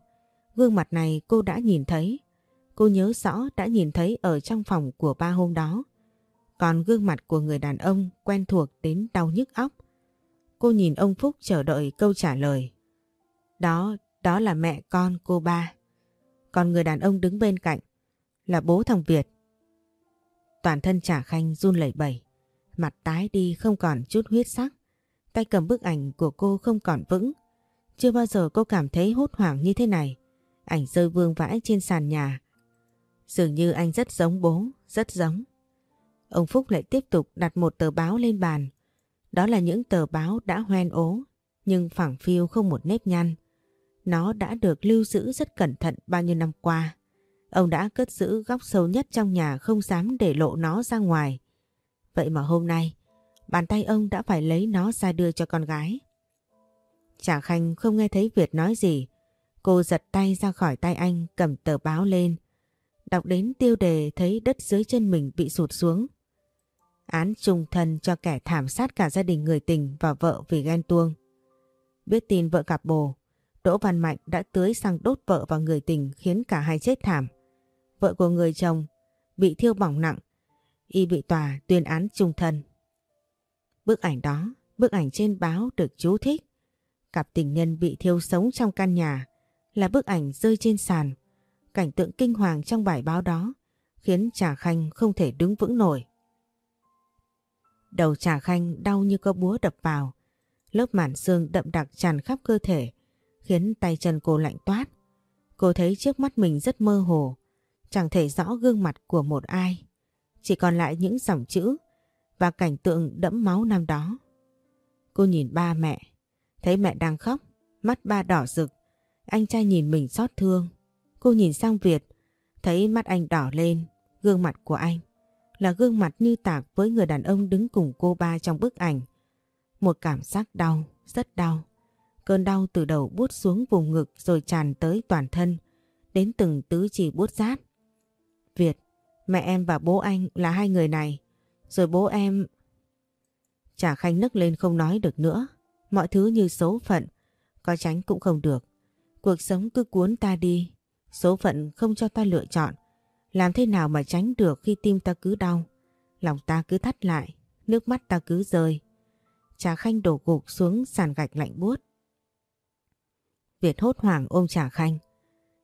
Gương mặt này cô đã nhìn thấy. Cô nhớ rõ đã nhìn thấy ở trong phòng của ba hôm đó. Còn gương mặt của người đàn ông quen thuộc đến đau nhức óc. Cô nhìn ông Phúc chờ đợi câu trả lời. Đó, đó là mẹ con cô ba. Còn người đàn ông đứng bên cạnh là bố thằng Việt. Toàn thân trả khanh run lẩy bẩy, mặt tái đi không còn chút huyết sắc. Tay cầm bức ảnh của cô không còn vững. Chưa bao giờ cô cảm thấy hốt hoảng như thế này. Ảnh rơi vương vãi trên sàn nhà. Dường như anh rất giống bố, rất giống. Ông Phúc lại tiếp tục đặt một tờ báo lên bàn. Đó là những tờ báo đã hoen ố, nhưng phẳng phiu không một nếp nhăn. Nó đã được lưu giữ rất cẩn thận bao nhiêu năm qua. Ông đã cất giữ góc sâu nhất trong nhà không dám để lộ nó ra ngoài. Vậy mà hôm nay, bàn tay ông đã phải lấy nó ra đưa cho con gái. Chả Khanh không nghe thấy Việt nói gì. Cô giật tay ra khỏi tay anh cầm tờ báo lên. Đọc đến tiêu đề thấy đất dưới chân mình bị sụt xuống. Án trung thân cho kẻ thảm sát cả gia đình người tình và vợ vì ghen tuông. Biết tin vợ gặp bồ, Đỗ Văn Mạnh đã tưới sang đốt vợ và người tình khiến cả hai chết thảm. Vợ của người chồng bị thiêu bỏng nặng, y bị tòa tuyên án trung thân. Bức ảnh đó, bức ảnh trên báo được chú thích. Cặp tình nhân bị thiêu sống trong căn nhà là bức ảnh rơi trên sàn. Cảnh tượng kinh hoàng trong bài báo đó khiến Trà Khanh không thể đứng vững nổi. Đầu Trà Khanh đau như có búa đập vào. Lớp màn xương đậm đặc tràn khắp cơ thể khiến tay chân cô lạnh toát. Cô thấy trước mắt mình rất mơ hồ, chẳng thể rõ gương mặt của một ai. Chỉ còn lại những dòng chữ và cảnh tượng đẫm máu năm đó. Cô nhìn ba mẹ, thấy mẹ đang khóc, mắt ba đỏ rực. Anh trai nhìn mình xót thương. Cô nhìn sang Việt, thấy mắt anh đỏ lên, gương mặt của anh là gương mặt như tạc với người đàn ông đứng cùng cô ba trong bức ảnh. Một cảm giác đau, rất đau. Cơn đau từ đầu bút xuống vùng ngực rồi tràn tới toàn thân, đến từng tứ chỉ bút rát. Việt, mẹ em và bố anh là hai người này, rồi bố em... Chả khanh nức lên không nói được nữa, mọi thứ như số phận, có tránh cũng không được. Cuộc sống cứ cuốn ta đi, số phận không cho ta lựa chọn. Làm thế nào mà tránh được khi tim ta cứ đau, lòng ta cứ thắt lại, nước mắt ta cứ rơi. Trà Khanh đổ gục xuống sàn gạch lạnh buốt. Việt hốt hoảng ôm Trà Khanh.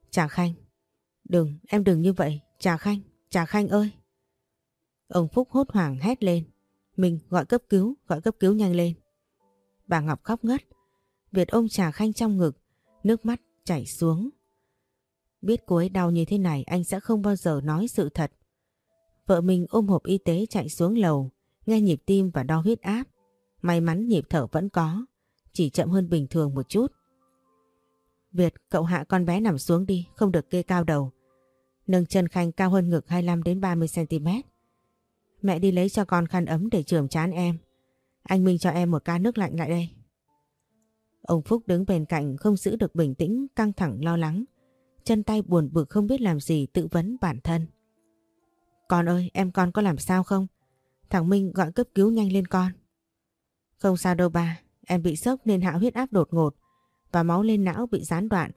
Trà Khanh, đừng, em đừng như vậy, Trà Khanh, Trà Khanh ơi. Ông Phúc hốt hoảng hét lên. Mình gọi cấp cứu, gọi cấp cứu nhanh lên. Bà Ngọc khóc ngất. Việt ôm Trà Khanh trong ngực, nước mắt chảy xuống. Biết cô ấy đau như thế này anh sẽ không bao giờ nói sự thật. Vợ mình ôm hộp y tế chạy xuống lầu, nghe nhịp tim và đo huyết áp. May mắn nhịp thở vẫn có, chỉ chậm hơn bình thường một chút. Việt, cậu hạ con bé nằm xuống đi, không được kê cao đầu. Nâng chân Khanh cao hơn ngực 25 đến 30 cm. Mẹ đi lấy cho con khăn ấm để chườm chán em. Anh Minh cho em một ca nước lạnh lại đây. Ông Phúc đứng bên cạnh không giữ được bình tĩnh, căng thẳng lo lắng. Chân tay buồn bực không biết làm gì tự vấn bản thân. Con ơi, em con có làm sao không? Thằng Minh gọi cấp cứu nhanh lên con. Không sao đâu ba, em bị sốc nên hạ huyết áp đột ngột và máu lên não bị gián đoạn.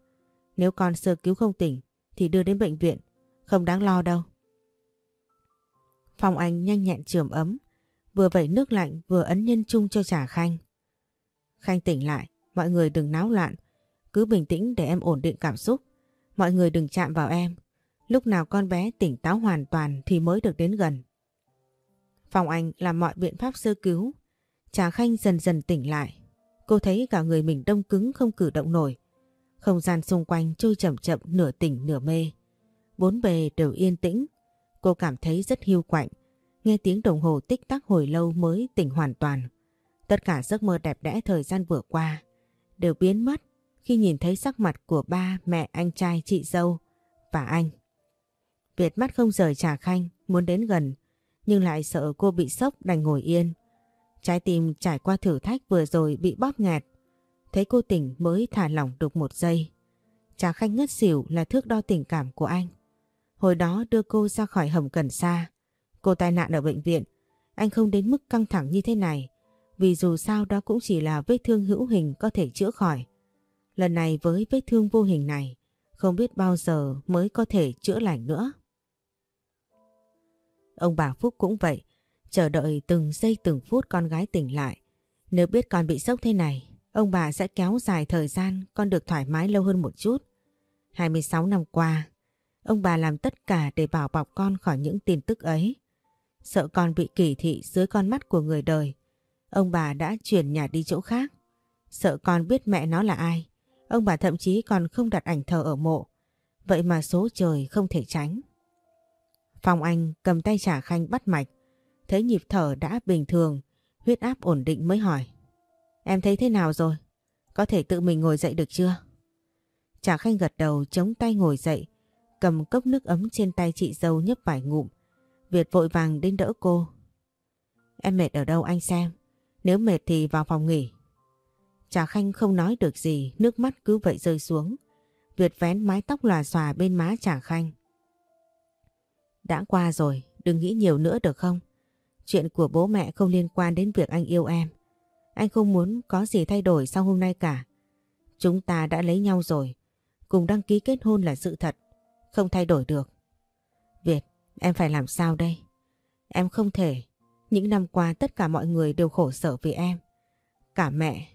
Nếu con sơ cứu không tỉnh thì đưa đến bệnh viện, không đáng lo đâu. Phòng anh nhanh nhẹn trường ấm, vừa vẩy nước lạnh vừa ấn nhân chung cho trả Khanh. Khanh tỉnh lại, mọi người đừng náo loạn, cứ bình tĩnh để em ổn định cảm xúc. Mọi người đừng chạm vào em, lúc nào con bé tỉnh táo hoàn toàn thì mới được đến gần. Phòng anh làm mọi biện pháp sơ cứu, Trà Khanh dần dần tỉnh lại. Cô thấy cả người mình đông cứng không cử động nổi. Không gian xung quanh trôi chậm chậm nửa tỉnh nửa mê. Bốn bề đều yên tĩnh. Cô cảm thấy rất hiu quạnh. Nghe tiếng đồng hồ tích tắc hồi lâu mới tỉnh hoàn toàn. Tất cả giấc mơ đẹp đẽ thời gian vừa qua đều biến mất khi nhìn thấy sắc mặt của ba, mẹ, anh trai, chị dâu và anh. Việt mắt không rời Trà Khanh, muốn đến gần, nhưng lại sợ cô bị sốc đành ngồi yên. Trái tim trải qua thử thách vừa rồi bị bóp nghẹt. Thấy cô tỉnh mới thả lỏng được một giây. Trà Khanh ngất xỉu là thước đo tình cảm của anh. Hồi đó đưa cô ra khỏi hầm cần xa. Cô tai nạn ở bệnh viện. Anh không đến mức căng thẳng như thế này. Vì dù sao đó cũng chỉ là vết thương hữu hình có thể chữa khỏi. Lần này với vết thương vô hình này, không biết bao giờ mới có thể chữa lành nữa. Ông bà Phúc cũng vậy, chờ đợi từng giây từng phút con gái tỉnh lại. Nếu biết con bị sốc thế này, ông bà sẽ kéo dài thời gian con được thoải mái lâu hơn một chút. 26 năm qua, ông bà làm tất cả để bảo bọc con khỏi những tin tức ấy. Sợ con bị kỳ thị dưới con mắt của người đời, ông bà đã chuyển nhà đi chỗ khác. Sợ con biết mẹ nó là ai, ông bà thậm chí còn không đặt ảnh thờ ở mộ. Vậy mà số trời không thể tránh. Phong Anh cầm tay trả khanh bắt mạch, thấy nhịp thở đã bình thường, huyết áp ổn định mới hỏi. Em thấy thế nào rồi? Có thể tự mình ngồi dậy được chưa? Trả khanh gật đầu chống tay ngồi dậy, cầm cốc nước ấm trên tay chị dâu nhấp vài ngụm. Việt vội vàng đến đỡ cô. Em mệt ở đâu anh xem, nếu mệt thì vào phòng nghỉ. Trà Khanh không nói được gì, nước mắt cứ vậy rơi xuống. Việt vén mái tóc lòa xòa bên má Trà Khanh. Đã qua rồi, đừng nghĩ nhiều nữa được không? Chuyện của bố mẹ không liên quan đến việc anh yêu em. Anh không muốn có gì thay đổi sau hôm nay cả. Chúng ta đã lấy nhau rồi. Cùng đăng ký kết hôn là sự thật. Không thay đổi được. Việt, em phải làm sao đây? Em không thể. Những năm qua tất cả mọi người đều khổ sở vì em. Cả mẹ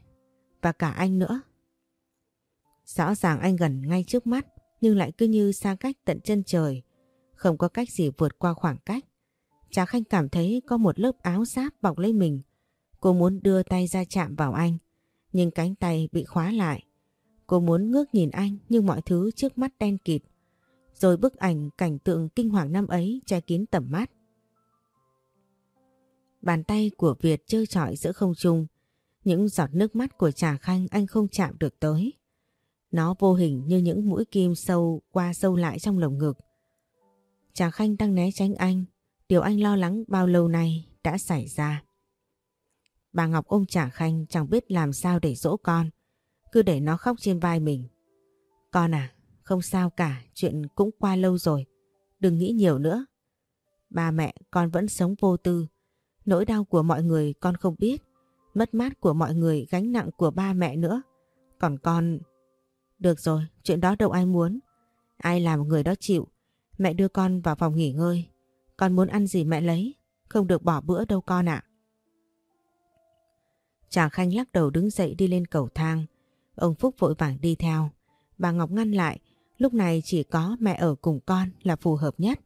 và cả anh nữa. Rõ ràng anh gần ngay trước mắt nhưng lại cứ như xa cách tận chân trời. Không có cách gì vượt qua khoảng cách. Trà Khanh cảm thấy có một lớp áo giáp bọc lấy mình. Cô muốn đưa tay ra chạm vào anh, nhưng cánh tay bị khóa lại. Cô muốn ngước nhìn anh nhưng mọi thứ trước mắt đen kịt. Rồi bức ảnh cảnh tượng kinh hoàng năm ấy che kín tầm mắt. Bàn tay của Việt chơi trọi giữa không trung. Những giọt nước mắt của Trà Khanh anh không chạm được tới. Nó vô hình như những mũi kim sâu qua sâu lại trong lồng ngực. Trà Khanh đang né tránh anh. Điều anh lo lắng bao lâu nay đã xảy ra. Bà Ngọc ôm Trà Khanh chẳng biết làm sao để dỗ con. Cứ để nó khóc trên vai mình. Con à, không sao cả, chuyện cũng qua lâu rồi. Đừng nghĩ nhiều nữa. Ba mẹ con vẫn sống vô tư. Nỗi đau của mọi người con không biết. Mất mát của mọi người gánh nặng của ba mẹ nữa. Còn con... Được rồi, chuyện đó đâu ai muốn. Ai làm người đó chịu. Mẹ đưa con vào phòng nghỉ ngơi. Con muốn ăn gì mẹ lấy. Không được bỏ bữa đâu con ạ. Chàng Khanh lắc đầu đứng dậy đi lên cầu thang. Ông Phúc vội vàng đi theo. Bà Ngọc ngăn lại. Lúc này chỉ có mẹ ở cùng con là phù hợp nhất.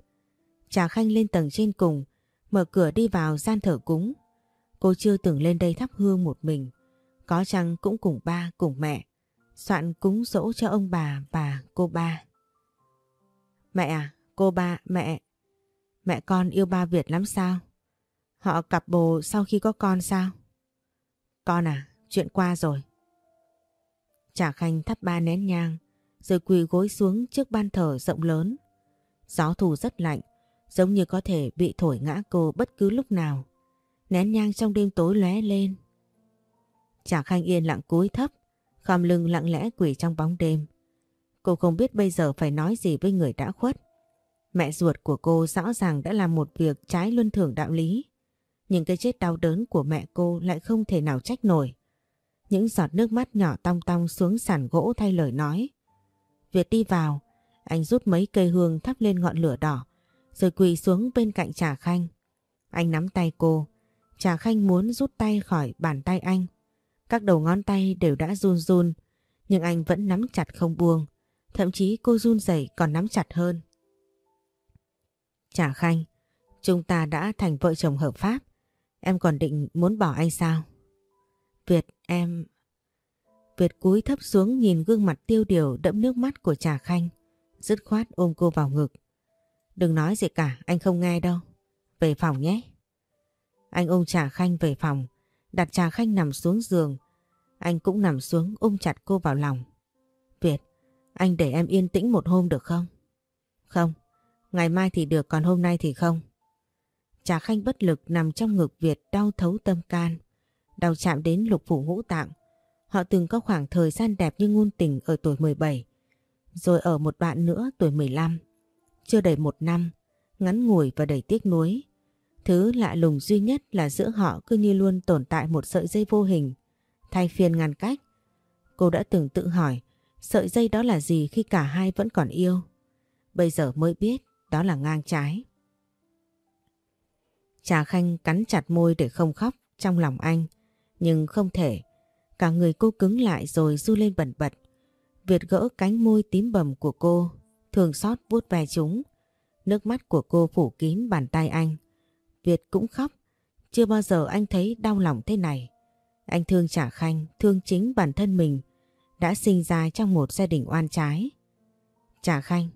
Trà Khanh lên tầng trên cùng, mở cửa đi vào gian thờ cúng. Cô chưa từng lên đây thắp hương một mình. Có chăng cũng cùng ba, cùng mẹ. Soạn cúng dỗ cho ông bà và cô ba. Mẹ à, cô ba, mẹ. Mẹ con yêu ba Việt lắm sao? Họ cặp bồ sau khi có con sao? Con à, chuyện qua rồi. Trà Khanh thắp ba nén nhang, rồi quỳ gối xuống trước ban thờ rộng lớn. Gió thù rất lạnh, giống như có thể bị thổi ngã cô bất cứ lúc nào. Nén nhang trong đêm tối lóe lên. trà Khanh yên lặng cúi thấp, khom lưng lặng lẽ quỳ trong bóng đêm. Cô không biết bây giờ phải nói gì với người đã khuất. Mẹ ruột của cô rõ ràng đã làm một việc trái luân thường đạo lý. Nhưng cái chết đau đớn của mẹ cô lại không thể nào trách nổi. Những giọt nước mắt nhỏ tong tong xuống sàn gỗ thay lời nói. Việt đi vào, anh rút mấy cây hương thắp lên ngọn lửa đỏ, rồi quỳ xuống bên cạnh Trà Khanh. Anh nắm tay cô, Trà Khanh muốn rút tay khỏi bàn tay anh. Các đầu ngón tay đều đã run run, nhưng anh vẫn nắm chặt không buông. Thậm chí cô run rẩy còn nắm chặt hơn. Trà Khanh, chúng ta đã thành vợ chồng hợp pháp. Em còn định muốn bỏ anh sao? Việt, em... Việt cúi thấp xuống nhìn gương mặt tiêu điều đẫm nước mắt của Trà Khanh. Dứt khoát ôm cô vào ngực. Đừng nói gì cả, anh không nghe đâu. Về phòng nhé. Anh ôm Trà Khanh về phòng, đặt Trà Khanh nằm xuống giường. Anh cũng nằm xuống ôm chặt cô vào lòng. Việt, anh để em yên tĩnh một hôm được không? Không, ngày mai thì được còn hôm nay thì không. Trà Khanh bất lực nằm trong ngực Việt đau thấu tâm can, đau chạm đến lục phủ ngũ tạng. Họ từng có khoảng thời gian đẹp như ngôn tình ở tuổi 17, rồi ở một đoạn nữa tuổi 15. Chưa đầy một năm, ngắn ngủi và đầy tiếc nuối. Thứ lạ lùng duy nhất là giữa họ cứ như luôn tồn tại một sợi dây vô hình, thay phiên ngăn cách. Cô đã từng tự hỏi sợi dây đó là gì khi cả hai vẫn còn yêu. Bây giờ mới biết đó là ngang trái. Trà Khanh cắn chặt môi để không khóc trong lòng anh, nhưng không thể. Cả người cô cứng lại rồi du lên bẩn bật. Việt gỡ cánh môi tím bầm của cô, thường xót vuốt ve chúng. Nước mắt của cô phủ kín bàn tay anh. Việt cũng khóc, chưa bao giờ anh thấy đau lòng thế này. Anh thương Trà Khanh, thương chính bản thân mình, đã sinh ra trong một gia đình oan trái. Trà Khanh,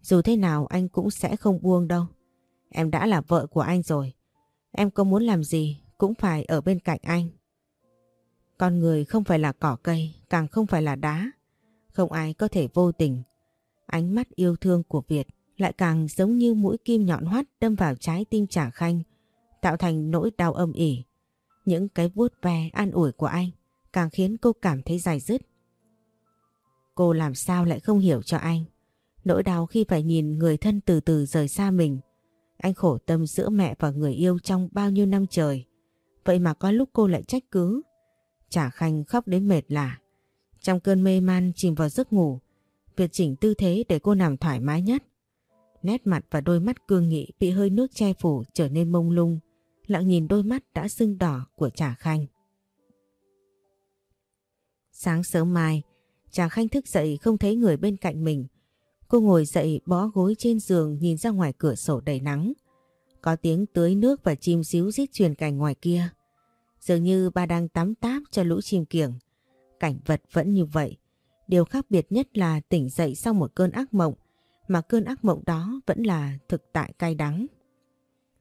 dù thế nào anh cũng sẽ không buông đâu. Em đã là vợ của anh rồi. Em có muốn làm gì cũng phải ở bên cạnh anh. Con người không phải là cỏ cây, càng không phải là đá. Không ai có thể vô tình. Ánh mắt yêu thương của Việt lại càng giống như mũi kim nhọn hoắt đâm vào trái tim trả Khanh, tạo thành nỗi đau âm ỉ. Những cái vuốt ve an ủi của anh càng khiến cô cảm thấy dài dứt. Cô làm sao lại không hiểu cho anh. Nỗi đau khi phải nhìn người thân từ từ rời xa mình. Anh khổ tâm giữa mẹ và người yêu trong bao nhiêu năm trời. Vậy mà có lúc cô lại trách cứ. Trả Khanh khóc đến mệt lạ. Trong cơn mê man chìm vào giấc ngủ, Việt chỉnh tư thế để cô nằm thoải mái nhất. Nét mặt và đôi mắt cương nghị bị hơi nước che phủ trở nên mông lung, lặng nhìn đôi mắt đã sưng đỏ của Trà Khanh. Sáng sớm mai, Trà Khanh thức dậy không thấy người bên cạnh mình. Cô ngồi dậy bó gối trên giường nhìn ra ngoài cửa sổ đầy nắng. Có tiếng tưới nước và chim xíu rít truyền cảnh ngoài kia. Dường như ba đang tắm táp cho lũ chim kiểng. Cảnh vật vẫn như vậy. Điều khác biệt nhất là tỉnh dậy sau một cơn ác mộng mà cơn ác mộng đó vẫn là thực tại cay đắng.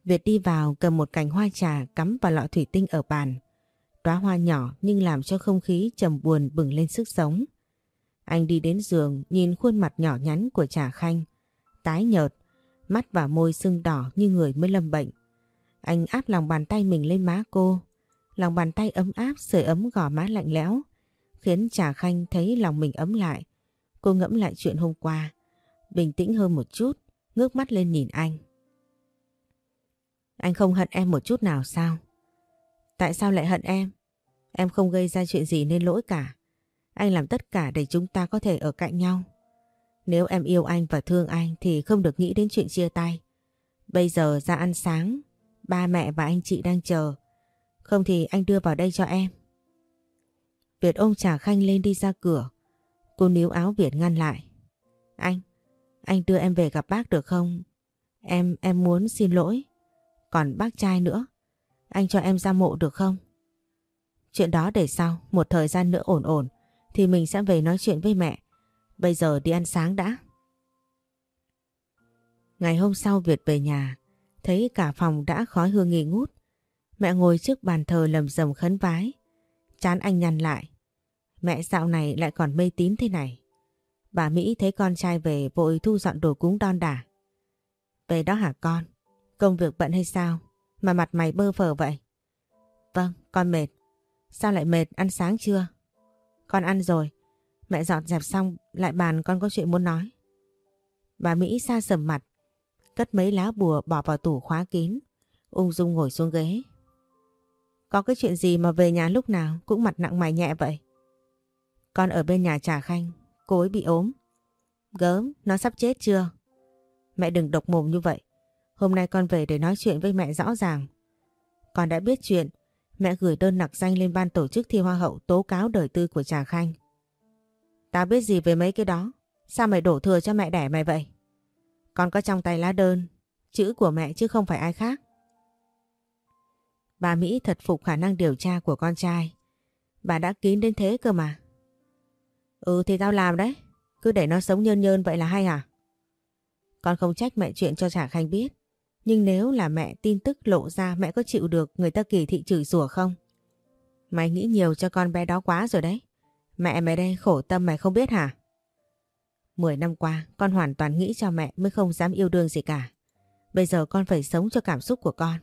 Việt đi vào cầm một cành hoa trà cắm vào lọ thủy tinh ở bàn. Đóa hoa nhỏ nhưng làm cho không khí trầm buồn bừng lên sức sống. Anh đi đến giường nhìn khuôn mặt nhỏ nhắn của trà khanh. Tái nhợt, mắt và môi sưng đỏ như người mới lâm bệnh. Anh áp lòng bàn tay mình lên má cô. Lòng bàn tay ấm áp sưởi ấm gò má lạnh lẽo. Khiến trà khanh thấy lòng mình ấm lại. Cô ngẫm lại chuyện hôm qua. Bình tĩnh hơn một chút, ngước mắt lên nhìn anh. Anh không hận em một chút nào sao? Tại sao lại hận em? Em không gây ra chuyện gì nên lỗi cả. Anh làm tất cả để chúng ta có thể ở cạnh nhau. Nếu em yêu anh và thương anh thì không được nghĩ đến chuyện chia tay. Bây giờ ra ăn sáng, ba mẹ và anh chị đang chờ. Không thì anh đưa vào đây cho em. Việt ôm trà khanh lên đi ra cửa. Cô níu áo Việt ngăn lại. Anh, anh đưa em về gặp bác được không? Em, em muốn xin lỗi. Còn bác trai nữa. Anh cho em ra mộ được không? Chuyện đó để sau, một thời gian nữa ổn ổn thì mình sẽ về nói chuyện với mẹ. Bây giờ đi ăn sáng đã. Ngày hôm sau Việt về nhà, thấy cả phòng đã khói hương nghi ngút. Mẹ ngồi trước bàn thờ lầm rầm khấn vái. Chán anh nhăn lại. Mẹ dạo này lại còn mê tín thế này. Bà Mỹ thấy con trai về vội thu dọn đồ cúng đon đả. Về đó hả con? Công việc bận hay sao? Mà mặt mày bơ phờ vậy? Vâng, con mệt. Sao lại mệt? Ăn sáng chưa? Con ăn rồi. Mẹ dọn dẹp xong lại bàn con có chuyện muốn nói. Bà Mỹ xa sầm mặt, cất mấy lá bùa bỏ vào tủ khóa kín, ung dung ngồi xuống ghế. Có cái chuyện gì mà về nhà lúc nào cũng mặt nặng mày nhẹ vậy? Con ở bên nhà trà khanh, cô ấy bị ốm. Gớm, nó sắp chết chưa? Mẹ đừng độc mồm như vậy. Hôm nay con về để nói chuyện với mẹ rõ ràng. Con đã biết chuyện, mẹ gửi đơn nặc danh lên ban tổ chức thi hoa hậu tố cáo đời tư của Trà Khanh. Tao biết gì về mấy cái đó, sao mày đổ thừa cho mẹ đẻ mày vậy? Con có trong tay lá đơn, chữ của mẹ chứ không phải ai khác. Bà Mỹ thật phục khả năng điều tra của con trai. Bà đã kín đến thế cơ mà. Ừ thì tao làm đấy, cứ để nó sống nhơn nhơn vậy là hay à? Con không trách mẹ chuyện cho Trà Khanh biết. Nhưng nếu là mẹ tin tức lộ ra mẹ có chịu được người ta kỳ thị chửi rủa không? Mày nghĩ nhiều cho con bé đó quá rồi đấy. Mẹ mày đây khổ tâm mày không biết hả? Mười năm qua con hoàn toàn nghĩ cho mẹ mới không dám yêu đương gì cả. Bây giờ con phải sống cho cảm xúc của con.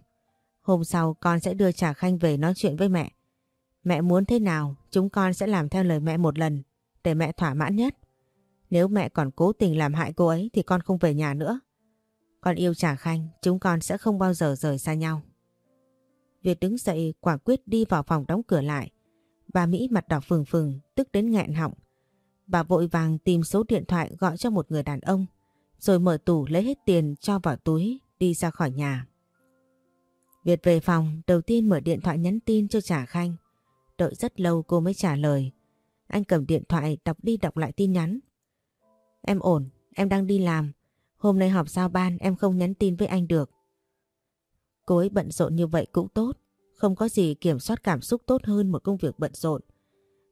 Hôm sau con sẽ đưa Trà Khanh về nói chuyện với mẹ. Mẹ muốn thế nào chúng con sẽ làm theo lời mẹ một lần để mẹ thỏa mãn nhất. Nếu mẹ còn cố tình làm hại cô ấy thì con không về nhà nữa. Con yêu Trà Khanh, chúng con sẽ không bao giờ rời xa nhau. Việt đứng dậy quả quyết đi vào phòng đóng cửa lại. Bà Mỹ mặt đỏ phừng phừng, tức đến nghẹn họng. Bà vội vàng tìm số điện thoại gọi cho một người đàn ông, rồi mở tủ lấy hết tiền cho vào túi, đi ra khỏi nhà. Việt về phòng, đầu tiên mở điện thoại nhắn tin cho Trà Khanh. Đợi rất lâu cô mới trả lời. Anh cầm điện thoại đọc đi đọc lại tin nhắn. Em ổn, em đang đi làm. Hôm nay họp giao ban em không nhắn tin với anh được. Cô ấy bận rộn như vậy cũng tốt. Không có gì kiểm soát cảm xúc tốt hơn một công việc bận rộn.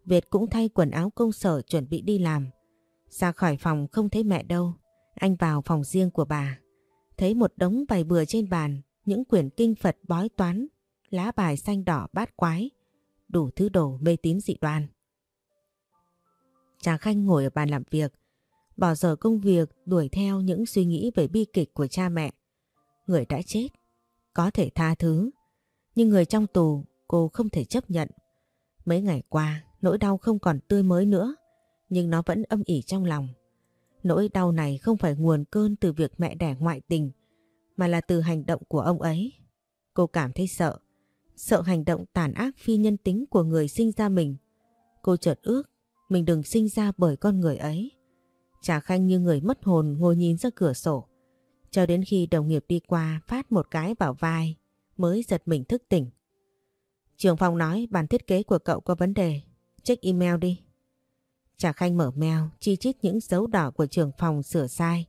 Việt cũng thay quần áo công sở chuẩn bị đi làm. Ra khỏi phòng không thấy mẹ đâu. Anh vào phòng riêng của bà. Thấy một đống bày bừa trên bàn, những quyển kinh Phật bói toán, lá bài xanh đỏ bát quái, đủ thứ đồ mê tín dị đoan. Trà Khanh ngồi ở bàn làm việc, bỏ giờ công việc đuổi theo những suy nghĩ về bi kịch của cha mẹ. Người đã chết, có thể tha thứ, nhưng người trong tù cô không thể chấp nhận. Mấy ngày qua, nỗi đau không còn tươi mới nữa, nhưng nó vẫn âm ỉ trong lòng. Nỗi đau này không phải nguồn cơn từ việc mẹ đẻ ngoại tình, mà là từ hành động của ông ấy. Cô cảm thấy sợ, sợ hành động tàn ác phi nhân tính của người sinh ra mình. Cô chợt ước mình đừng sinh ra bởi con người ấy. Trà Khanh như người mất hồn ngồi nhìn ra cửa sổ. Cho đến khi đồng nghiệp đi qua phát một cái vào vai mới giật mình thức tỉnh. Trường phòng nói bản thiết kế của cậu có vấn đề. Check email đi. Trà Khanh mở mail chi chít những dấu đỏ của trường phòng sửa sai.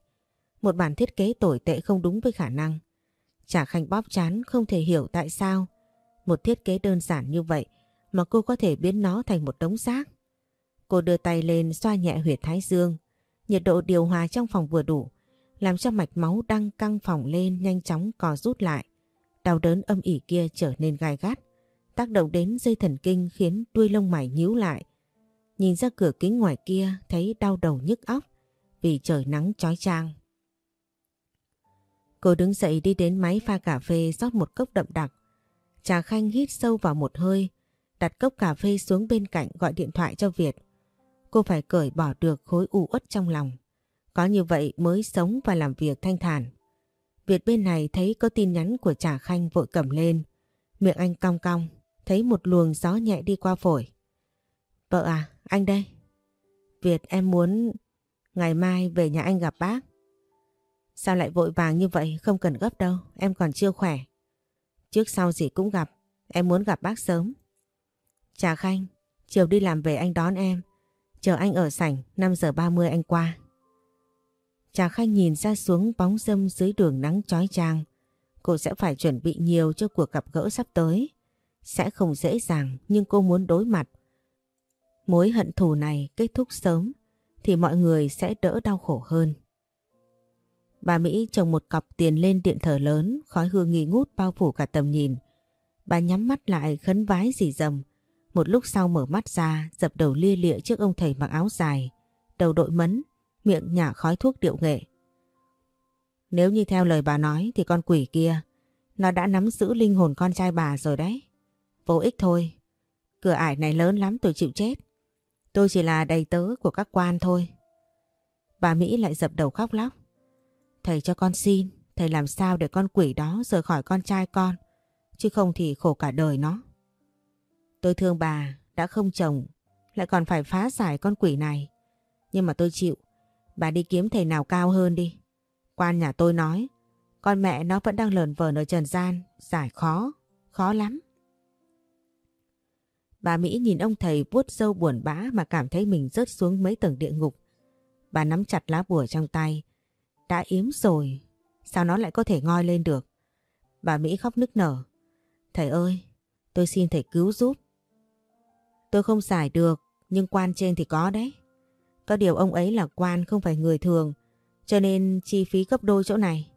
Một bản thiết kế tồi tệ không đúng với khả năng. Trà Khanh bóp chán không thể hiểu tại sao một thiết kế đơn giản như vậy mà cô có thể biến nó thành một đống rác. Cô đưa tay lên xoa nhẹ huyệt thái dương. Nhiệt độ điều hòa trong phòng vừa đủ, làm cho mạch máu đang căng phòng lên nhanh chóng co rút lại. Đau đớn âm ỉ kia trở nên gai gắt, tác động đến dây thần kinh khiến đuôi lông mày nhíu lại. Nhìn ra cửa kính ngoài kia thấy đau đầu nhức óc vì trời nắng chói chang. Cô đứng dậy đi đến máy pha cà phê rót một cốc đậm đặc. Trà Khanh hít sâu vào một hơi, đặt cốc cà phê xuống bên cạnh gọi điện thoại cho Việt. Cô phải cởi bỏ được khối u uất trong lòng. Có như vậy mới sống và làm việc thanh thản. Việt bên này thấy có tin nhắn của Trà Khanh vội cầm lên. Miệng anh cong cong, thấy một luồng gió nhẹ đi qua phổi. Vợ à, anh đây. Việt em muốn ngày mai về nhà anh gặp bác. Sao lại vội vàng như vậy, không cần gấp đâu, em còn chưa khỏe. Trước sau gì cũng gặp, em muốn gặp bác sớm. Trà Khanh, chiều đi làm về anh đón em. Chờ anh ở sảnh, 5 giờ 30 anh qua. Trà Khanh nhìn ra xuống bóng dâm dưới đường nắng chói chang. Cô sẽ phải chuẩn bị nhiều cho cuộc gặp gỡ sắp tới. Sẽ không dễ dàng nhưng cô muốn đối mặt. Mối hận thù này kết thúc sớm thì mọi người sẽ đỡ đau khổ hơn. Bà Mỹ trồng một cọc tiền lên điện thờ lớn, khói hương nghi ngút bao phủ cả tầm nhìn. Bà nhắm mắt lại khấn vái dì dầm. Một lúc sau mở mắt ra, dập đầu lia lịa trước ông thầy mặc áo dài, đầu đội mấn, miệng nhả khói thuốc điệu nghệ. Nếu như theo lời bà nói thì con quỷ kia, nó đã nắm giữ linh hồn con trai bà rồi đấy. Vô ích thôi, cửa ải này lớn lắm tôi chịu chết. Tôi chỉ là đầy tớ của các quan thôi. Bà Mỹ lại dập đầu khóc lóc. Thầy cho con xin, thầy làm sao để con quỷ đó rời khỏi con trai con, chứ không thì khổ cả đời nó. Tôi thương bà, đã không chồng, lại còn phải phá giải con quỷ này. Nhưng mà tôi chịu, bà đi kiếm thầy nào cao hơn đi. Quan nhà tôi nói, con mẹ nó vẫn đang lờn vờn ở trần gian, giải khó, khó lắm. Bà Mỹ nhìn ông thầy vuốt râu buồn bã mà cảm thấy mình rớt xuống mấy tầng địa ngục. Bà nắm chặt lá bùa trong tay, đã yếm rồi, sao nó lại có thể ngoi lên được? Bà Mỹ khóc nức nở. Thầy ơi, tôi xin thầy cứu giúp. Tôi không giải được, nhưng quan trên thì có đấy. Có điều ông ấy là quan không phải người thường, cho nên chi phí gấp đôi chỗ này.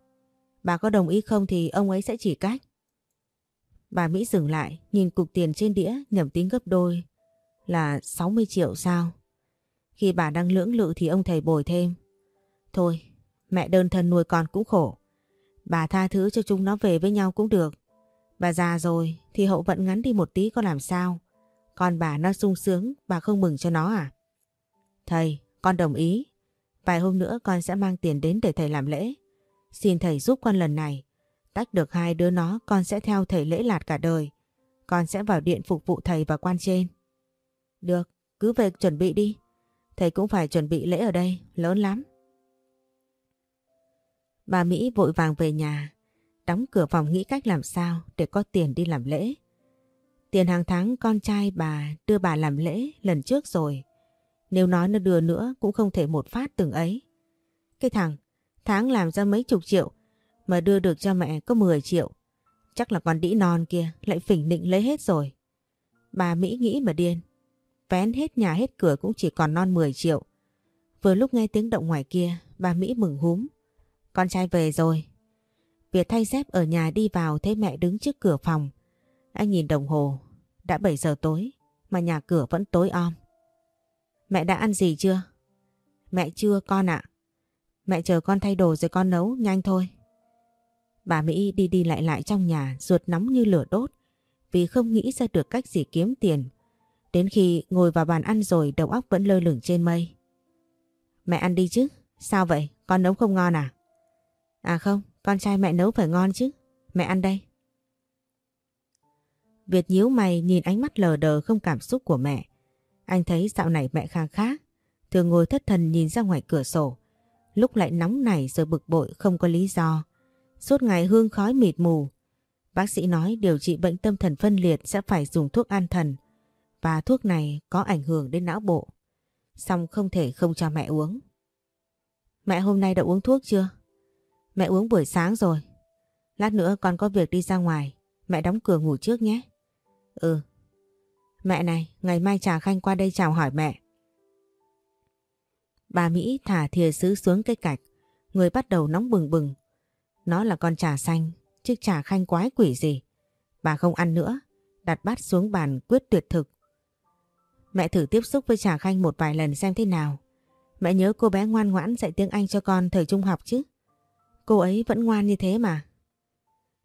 Bà có đồng ý không thì ông ấy sẽ chỉ cách. Bà Mỹ dừng lại, nhìn cục tiền trên đĩa nhầm tính gấp đôi là 60 triệu sao. Khi bà đang lưỡng lự thì ông thầy bồi thêm. Thôi, Mẹ đơn thân nuôi con cũng khổ. Bà tha thứ cho chúng nó về với nhau cũng được. Bà già rồi thì hậu vận ngắn đi một tí có làm sao. Con bà nó sung sướng, bà không mừng cho nó à? Thầy, con đồng ý. Vài hôm nữa con sẽ mang tiền đến để thầy làm lễ. Xin thầy giúp con lần này. Tách được hai đứa nó con sẽ theo thầy lễ lạt cả đời. Con sẽ vào điện phục vụ thầy và quan trên. Được, cứ về chuẩn bị đi. Thầy cũng phải chuẩn bị lễ ở đây, lớn lắm. Bà Mỹ vội vàng về nhà, đóng cửa phòng nghĩ cách làm sao để có tiền đi làm lễ. Tiền hàng tháng con trai bà đưa bà làm lễ lần trước rồi. Nếu nói nó đưa nữa cũng không thể một phát từng ấy. Cái thằng, tháng làm ra mấy chục triệu mà đưa được cho mẹ có 10 triệu. Chắc là con đĩ non kia lại phỉnh nịnh lấy hết rồi. Bà Mỹ nghĩ mà điên. Vén hết nhà hết cửa cũng chỉ còn non 10 triệu. Vừa lúc nghe tiếng động ngoài kia, bà Mỹ mừng húm. Con trai về rồi. Việt thay dép ở nhà đi vào thấy mẹ đứng trước cửa phòng. Anh nhìn đồng hồ. Đã 7 giờ tối mà nhà cửa vẫn tối om. Mẹ đã ăn gì chưa? Mẹ chưa con ạ. Mẹ chờ con thay đồ rồi con nấu nhanh thôi. Bà Mỹ đi đi lại lại trong nhà, ruột nóng như lửa đốt, vì không nghĩ ra được cách gì kiếm tiền. Đến khi ngồi vào bàn ăn rồi, đầu óc vẫn lơ lửng trên mây. Mẹ ăn đi chứ? Sao vậy? Con nấu không ngon à? À không, con trai mẹ nấu phải ngon chứ. Mẹ ăn đây. Việt nhíu mày nhìn ánh mắt lờ đờ không cảm xúc của mẹ. Anh thấy dạo này mẹ khang khác. Thường ngồi thất thần nhìn ra ngoài cửa sổ. Lúc lại nóng nảy rồi bực bội không có lý do. Suốt ngày hương khói mịt mù. Bác sĩ nói điều trị bệnh tâm thần phân liệt sẽ phải dùng thuốc an thần. Và thuốc này có ảnh hưởng đến não bộ. Xong không thể không cho mẹ uống. Mẹ hôm nay đã uống thuốc chưa? Mẹ uống buổi sáng rồi. Lát nữa con có việc đi ra ngoài. Mẹ đóng cửa ngủ trước nhé. Ừ. Mẹ này, ngày mai Trà Khanh qua đây chào hỏi mẹ. Bà Mỹ thả thìa sứ xuống cây cạch. Người bắt đầu nóng bừng bừng. Nó là con trà xanh, chứ trà khanh quái quỷ gì. Bà không ăn nữa. Đặt bát xuống bàn quyết tuyệt thực. Mẹ thử tiếp xúc với trà khanh một vài lần xem thế nào. Mẹ nhớ cô bé ngoan ngoãn dạy tiếng Anh cho con thời trung học chứ. Cô ấy vẫn ngoan như thế mà.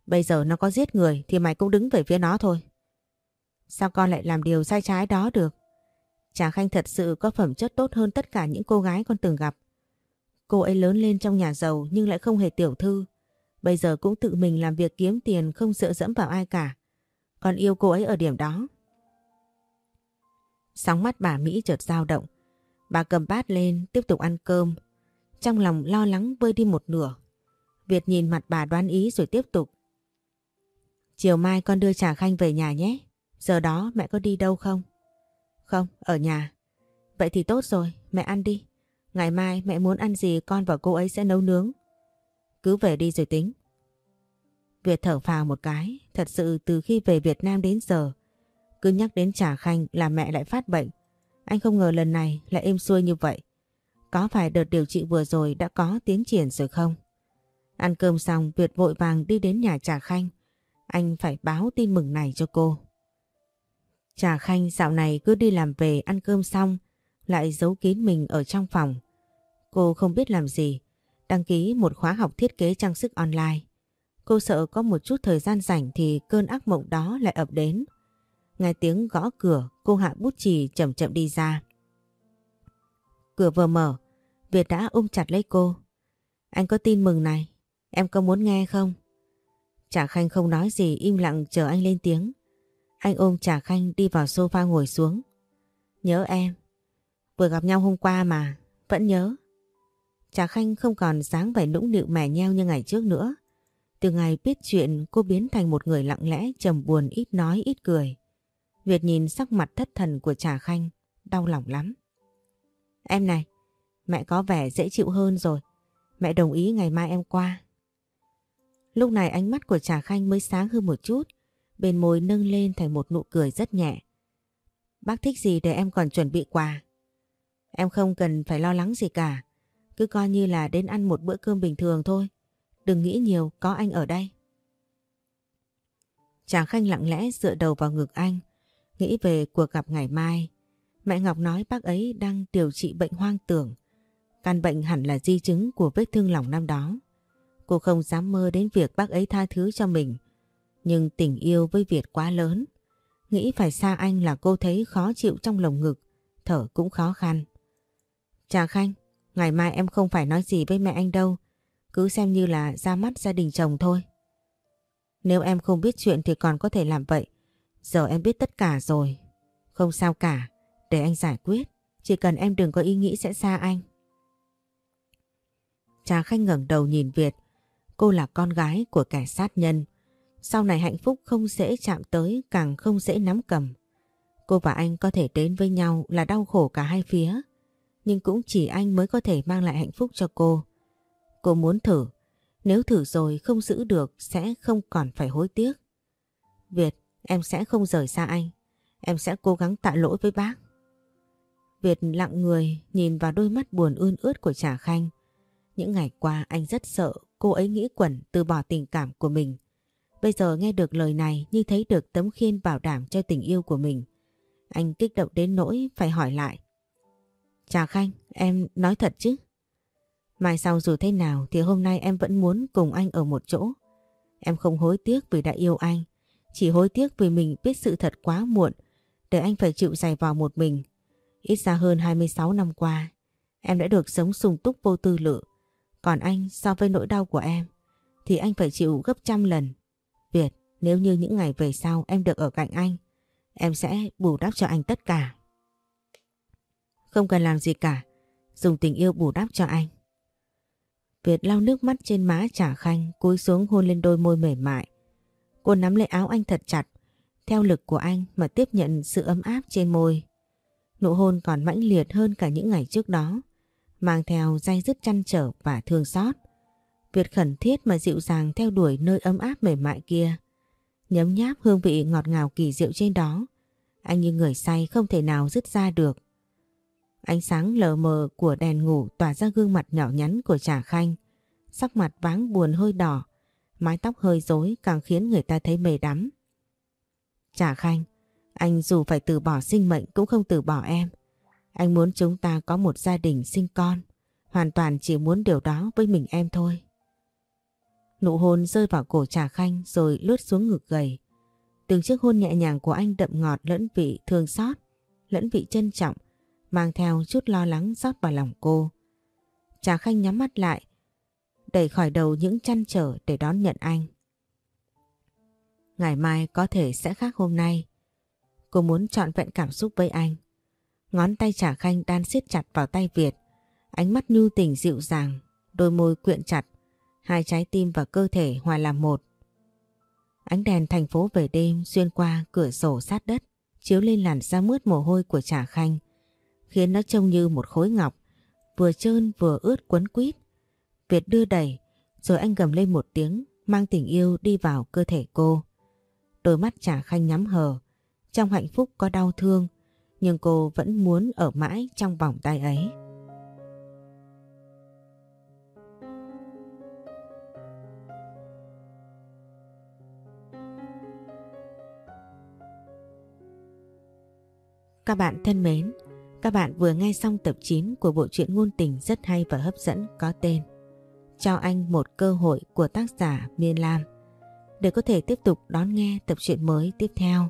Bây giờ nó có giết người thì mày cũng đứng về phía nó thôi. Sao con lại làm điều sai trái đó được? Trà Khanh thật sự có phẩm chất tốt hơn tất cả những cô gái con từng gặp. Cô ấy lớn lên trong nhà giàu nhưng lại không hề tiểu thư. Bây giờ cũng tự mình làm việc kiếm tiền không dựa dẫm vào ai cả. Con yêu cô ấy ở điểm đó. Sóng mắt bà Mỹ chợt dao động. Bà cầm bát lên, tiếp tục ăn cơm. Trong lòng lo lắng vơi đi một nửa. Việt nhìn mặt bà đoán ý rồi tiếp tục. Chiều mai con đưa Trà Khanh về nhà nhé. Giờ đó mẹ có đi đâu không? Không, ở nhà. Vậy thì tốt rồi, mẹ ăn đi. Ngày mai mẹ muốn ăn gì con và cô ấy sẽ nấu nướng. Cứ về đi rồi tính. Việt thở phào một cái, thật sự từ khi về Việt Nam đến giờ, cứ nhắc đến Trà Khanh là mẹ lại phát bệnh. Anh không ngờ lần này lại êm xuôi như vậy. Có phải đợt điều trị vừa rồi đã có tiến triển rồi không? Ăn cơm xong Việt vội vàng đi đến nhà Trà Khanh. Anh phải báo tin mừng này cho cô. Trà Khanh dạo này cứ đi làm về ăn cơm xong lại giấu kín mình ở trong phòng. Cô không biết làm gì, đăng ký một khóa học thiết kế trang sức online. Cô sợ có một chút thời gian rảnh thì cơn ác mộng đó lại ập đến. Nghe tiếng gõ cửa, cô hạ bút chì chậm chậm đi ra. Cửa vừa mở, Việt đã ôm chặt lấy cô. Anh có tin mừng này, em có muốn nghe không? Trà Khanh không nói gì im lặng chờ anh lên tiếng. Anh ôm Trà Khanh đi vào sofa ngồi xuống. Nhớ em. Vừa gặp nhau hôm qua mà, vẫn nhớ. Trà Khanh không còn dáng vẻ nũng nịu mẻ nheo như ngày trước nữa. Từ ngày biết chuyện cô biến thành một người lặng lẽ trầm buồn ít nói ít cười. Việt nhìn sắc mặt thất thần của Trà Khanh, đau lòng lắm. Em này, mẹ có vẻ dễ chịu hơn rồi. Mẹ đồng ý ngày mai em qua. Lúc này ánh mắt của Trà Khanh mới sáng hơn một chút, bên môi nâng lên thành một nụ cười rất nhẹ. Bác thích gì để em còn chuẩn bị quà. Em không cần phải lo lắng gì cả, cứ coi như là đến ăn một bữa cơm bình thường thôi. Đừng nghĩ nhiều, có anh ở đây. Trà Khanh lặng lẽ dựa đầu vào ngực anh, nghĩ về cuộc gặp ngày mai. Mẹ Ngọc nói bác ấy đang điều trị bệnh hoang tưởng. Căn bệnh hẳn là di chứng của vết thương lòng năm đó. Cô không dám mơ đến việc bác ấy tha thứ cho mình. Nhưng tình yêu với Việt quá lớn. Nghĩ phải xa anh là cô thấy khó chịu trong lồng ngực, thở cũng khó khăn. Chà Khanh, ngày mai em không phải nói gì với mẹ anh đâu. Cứ xem như là ra mắt gia đình chồng thôi. Nếu em không biết chuyện thì còn có thể làm vậy. Giờ em biết tất cả rồi. Không sao cả, để anh giải quyết. Chỉ cần em đừng có ý nghĩ sẽ xa anh. Trà Khanh ngẩng đầu nhìn Việt. Cô là con gái của kẻ sát nhân. Sau này hạnh phúc không dễ chạm tới càng không dễ nắm cầm. Cô và anh có thể đến với nhau là đau khổ cả hai phía. Nhưng cũng chỉ anh mới có thể mang lại hạnh phúc cho cô. Cô muốn thử. Nếu thử rồi không giữ được sẽ không còn phải hối tiếc. Việt, em sẽ không rời xa anh. Em sẽ cố gắng tạ lỗi với bác. Việt lặng người nhìn vào đôi mắt buồn ươn ướt của Trà Khanh. Những ngày qua anh rất sợ cô ấy nghĩ quẩn từ bỏ tình cảm của mình. Bây giờ nghe được lời này như thấy được tấm khiên bảo đảm cho tình yêu của mình. Anh kích động đến nỗi phải hỏi lại. Trà Khanh, em nói thật chứ? Mai sau dù thế nào thì hôm nay em vẫn muốn cùng anh ở một chỗ. Em không hối tiếc vì đã yêu anh. Chỉ hối tiếc vì mình biết sự thật quá muộn để anh phải chịu dày vào một mình. Ít ra hơn 26 năm qua, em đã được sống sung túc vô tư lự. Còn anh so với nỗi đau của em, thì anh phải chịu gấp trăm lần. Việt, nếu như những ngày về sau em được ở cạnh anh, em sẽ bù đắp cho anh tất cả. Không cần làm gì cả, dùng tình yêu bù đắp cho anh. Việt lau nước mắt trên má trả khanh cúi xuống hôn lên đôi môi mềm mại. Cô nắm lấy áo anh thật chặt, theo lực của anh mà tiếp nhận sự ấm áp trên môi. Nụ hôn còn mãnh liệt hơn cả những ngày trước đó, mang theo dây dứt chăn trở và thương xót. Việt khẩn thiết mà dịu dàng theo đuổi nơi ấm áp mềm mại kia. Nhấm nháp hương vị ngọt ngào kỳ diệu trên đó. Anh như người say không thể nào dứt ra được. Ánh sáng lờ mờ của đèn ngủ tỏa ra gương mặt nhỏ nhắn của Trà Khanh. Sắc mặt váng buồn hơi đỏ, mái tóc hơi rối càng khiến người ta thấy mề đắm. Trà Khanh, anh dù phải từ bỏ sinh mệnh cũng không từ bỏ em. Anh muốn chúng ta có một gia đình sinh con. Hoàn toàn chỉ muốn điều đó với mình em thôi. Nụ hôn rơi vào cổ Trà Khanh rồi lướt xuống ngực gầy. Từng chiếc hôn nhẹ nhàng của anh đậm ngọt lẫn vị thương xót, lẫn vị trân trọng, mang theo chút lo lắng rót vào lòng cô. Trà Khanh nhắm mắt lại, đẩy khỏi đầu những chăn trở để đón nhận anh. Ngày mai có thể sẽ khác hôm nay. Cô muốn trọn vẹn cảm xúc với anh. Ngón tay Trà Khanh đan siết chặt vào tay Việt. Ánh mắt nhu tình dịu dàng, đôi môi quyện chặt, hai trái tim và cơ thể hòa làm một. Ánh đèn thành phố về đêm xuyên qua cửa sổ sát đất, chiếu lên làn da mướt mồ hôi của Trà Khanh, khiến nó trông như một khối ngọc, vừa trơn vừa ướt quấn quýt. Việt đưa đẩy, rồi anh gầm lên một tiếng, mang tình yêu đi vào cơ thể cô. Đôi mắt Trà Khanh nhắm hờ, trong hạnh phúc có đau thương, nhưng cô vẫn muốn ở mãi trong vòng tay ấy. Các bạn thân mến, các bạn vừa nghe xong tập 9 của bộ truyện ngôn tình rất hay và hấp dẫn có tên Cho anh một cơ hội của tác giả Miên Lam. Để có thể tiếp tục đón nghe tập truyện mới tiếp theo,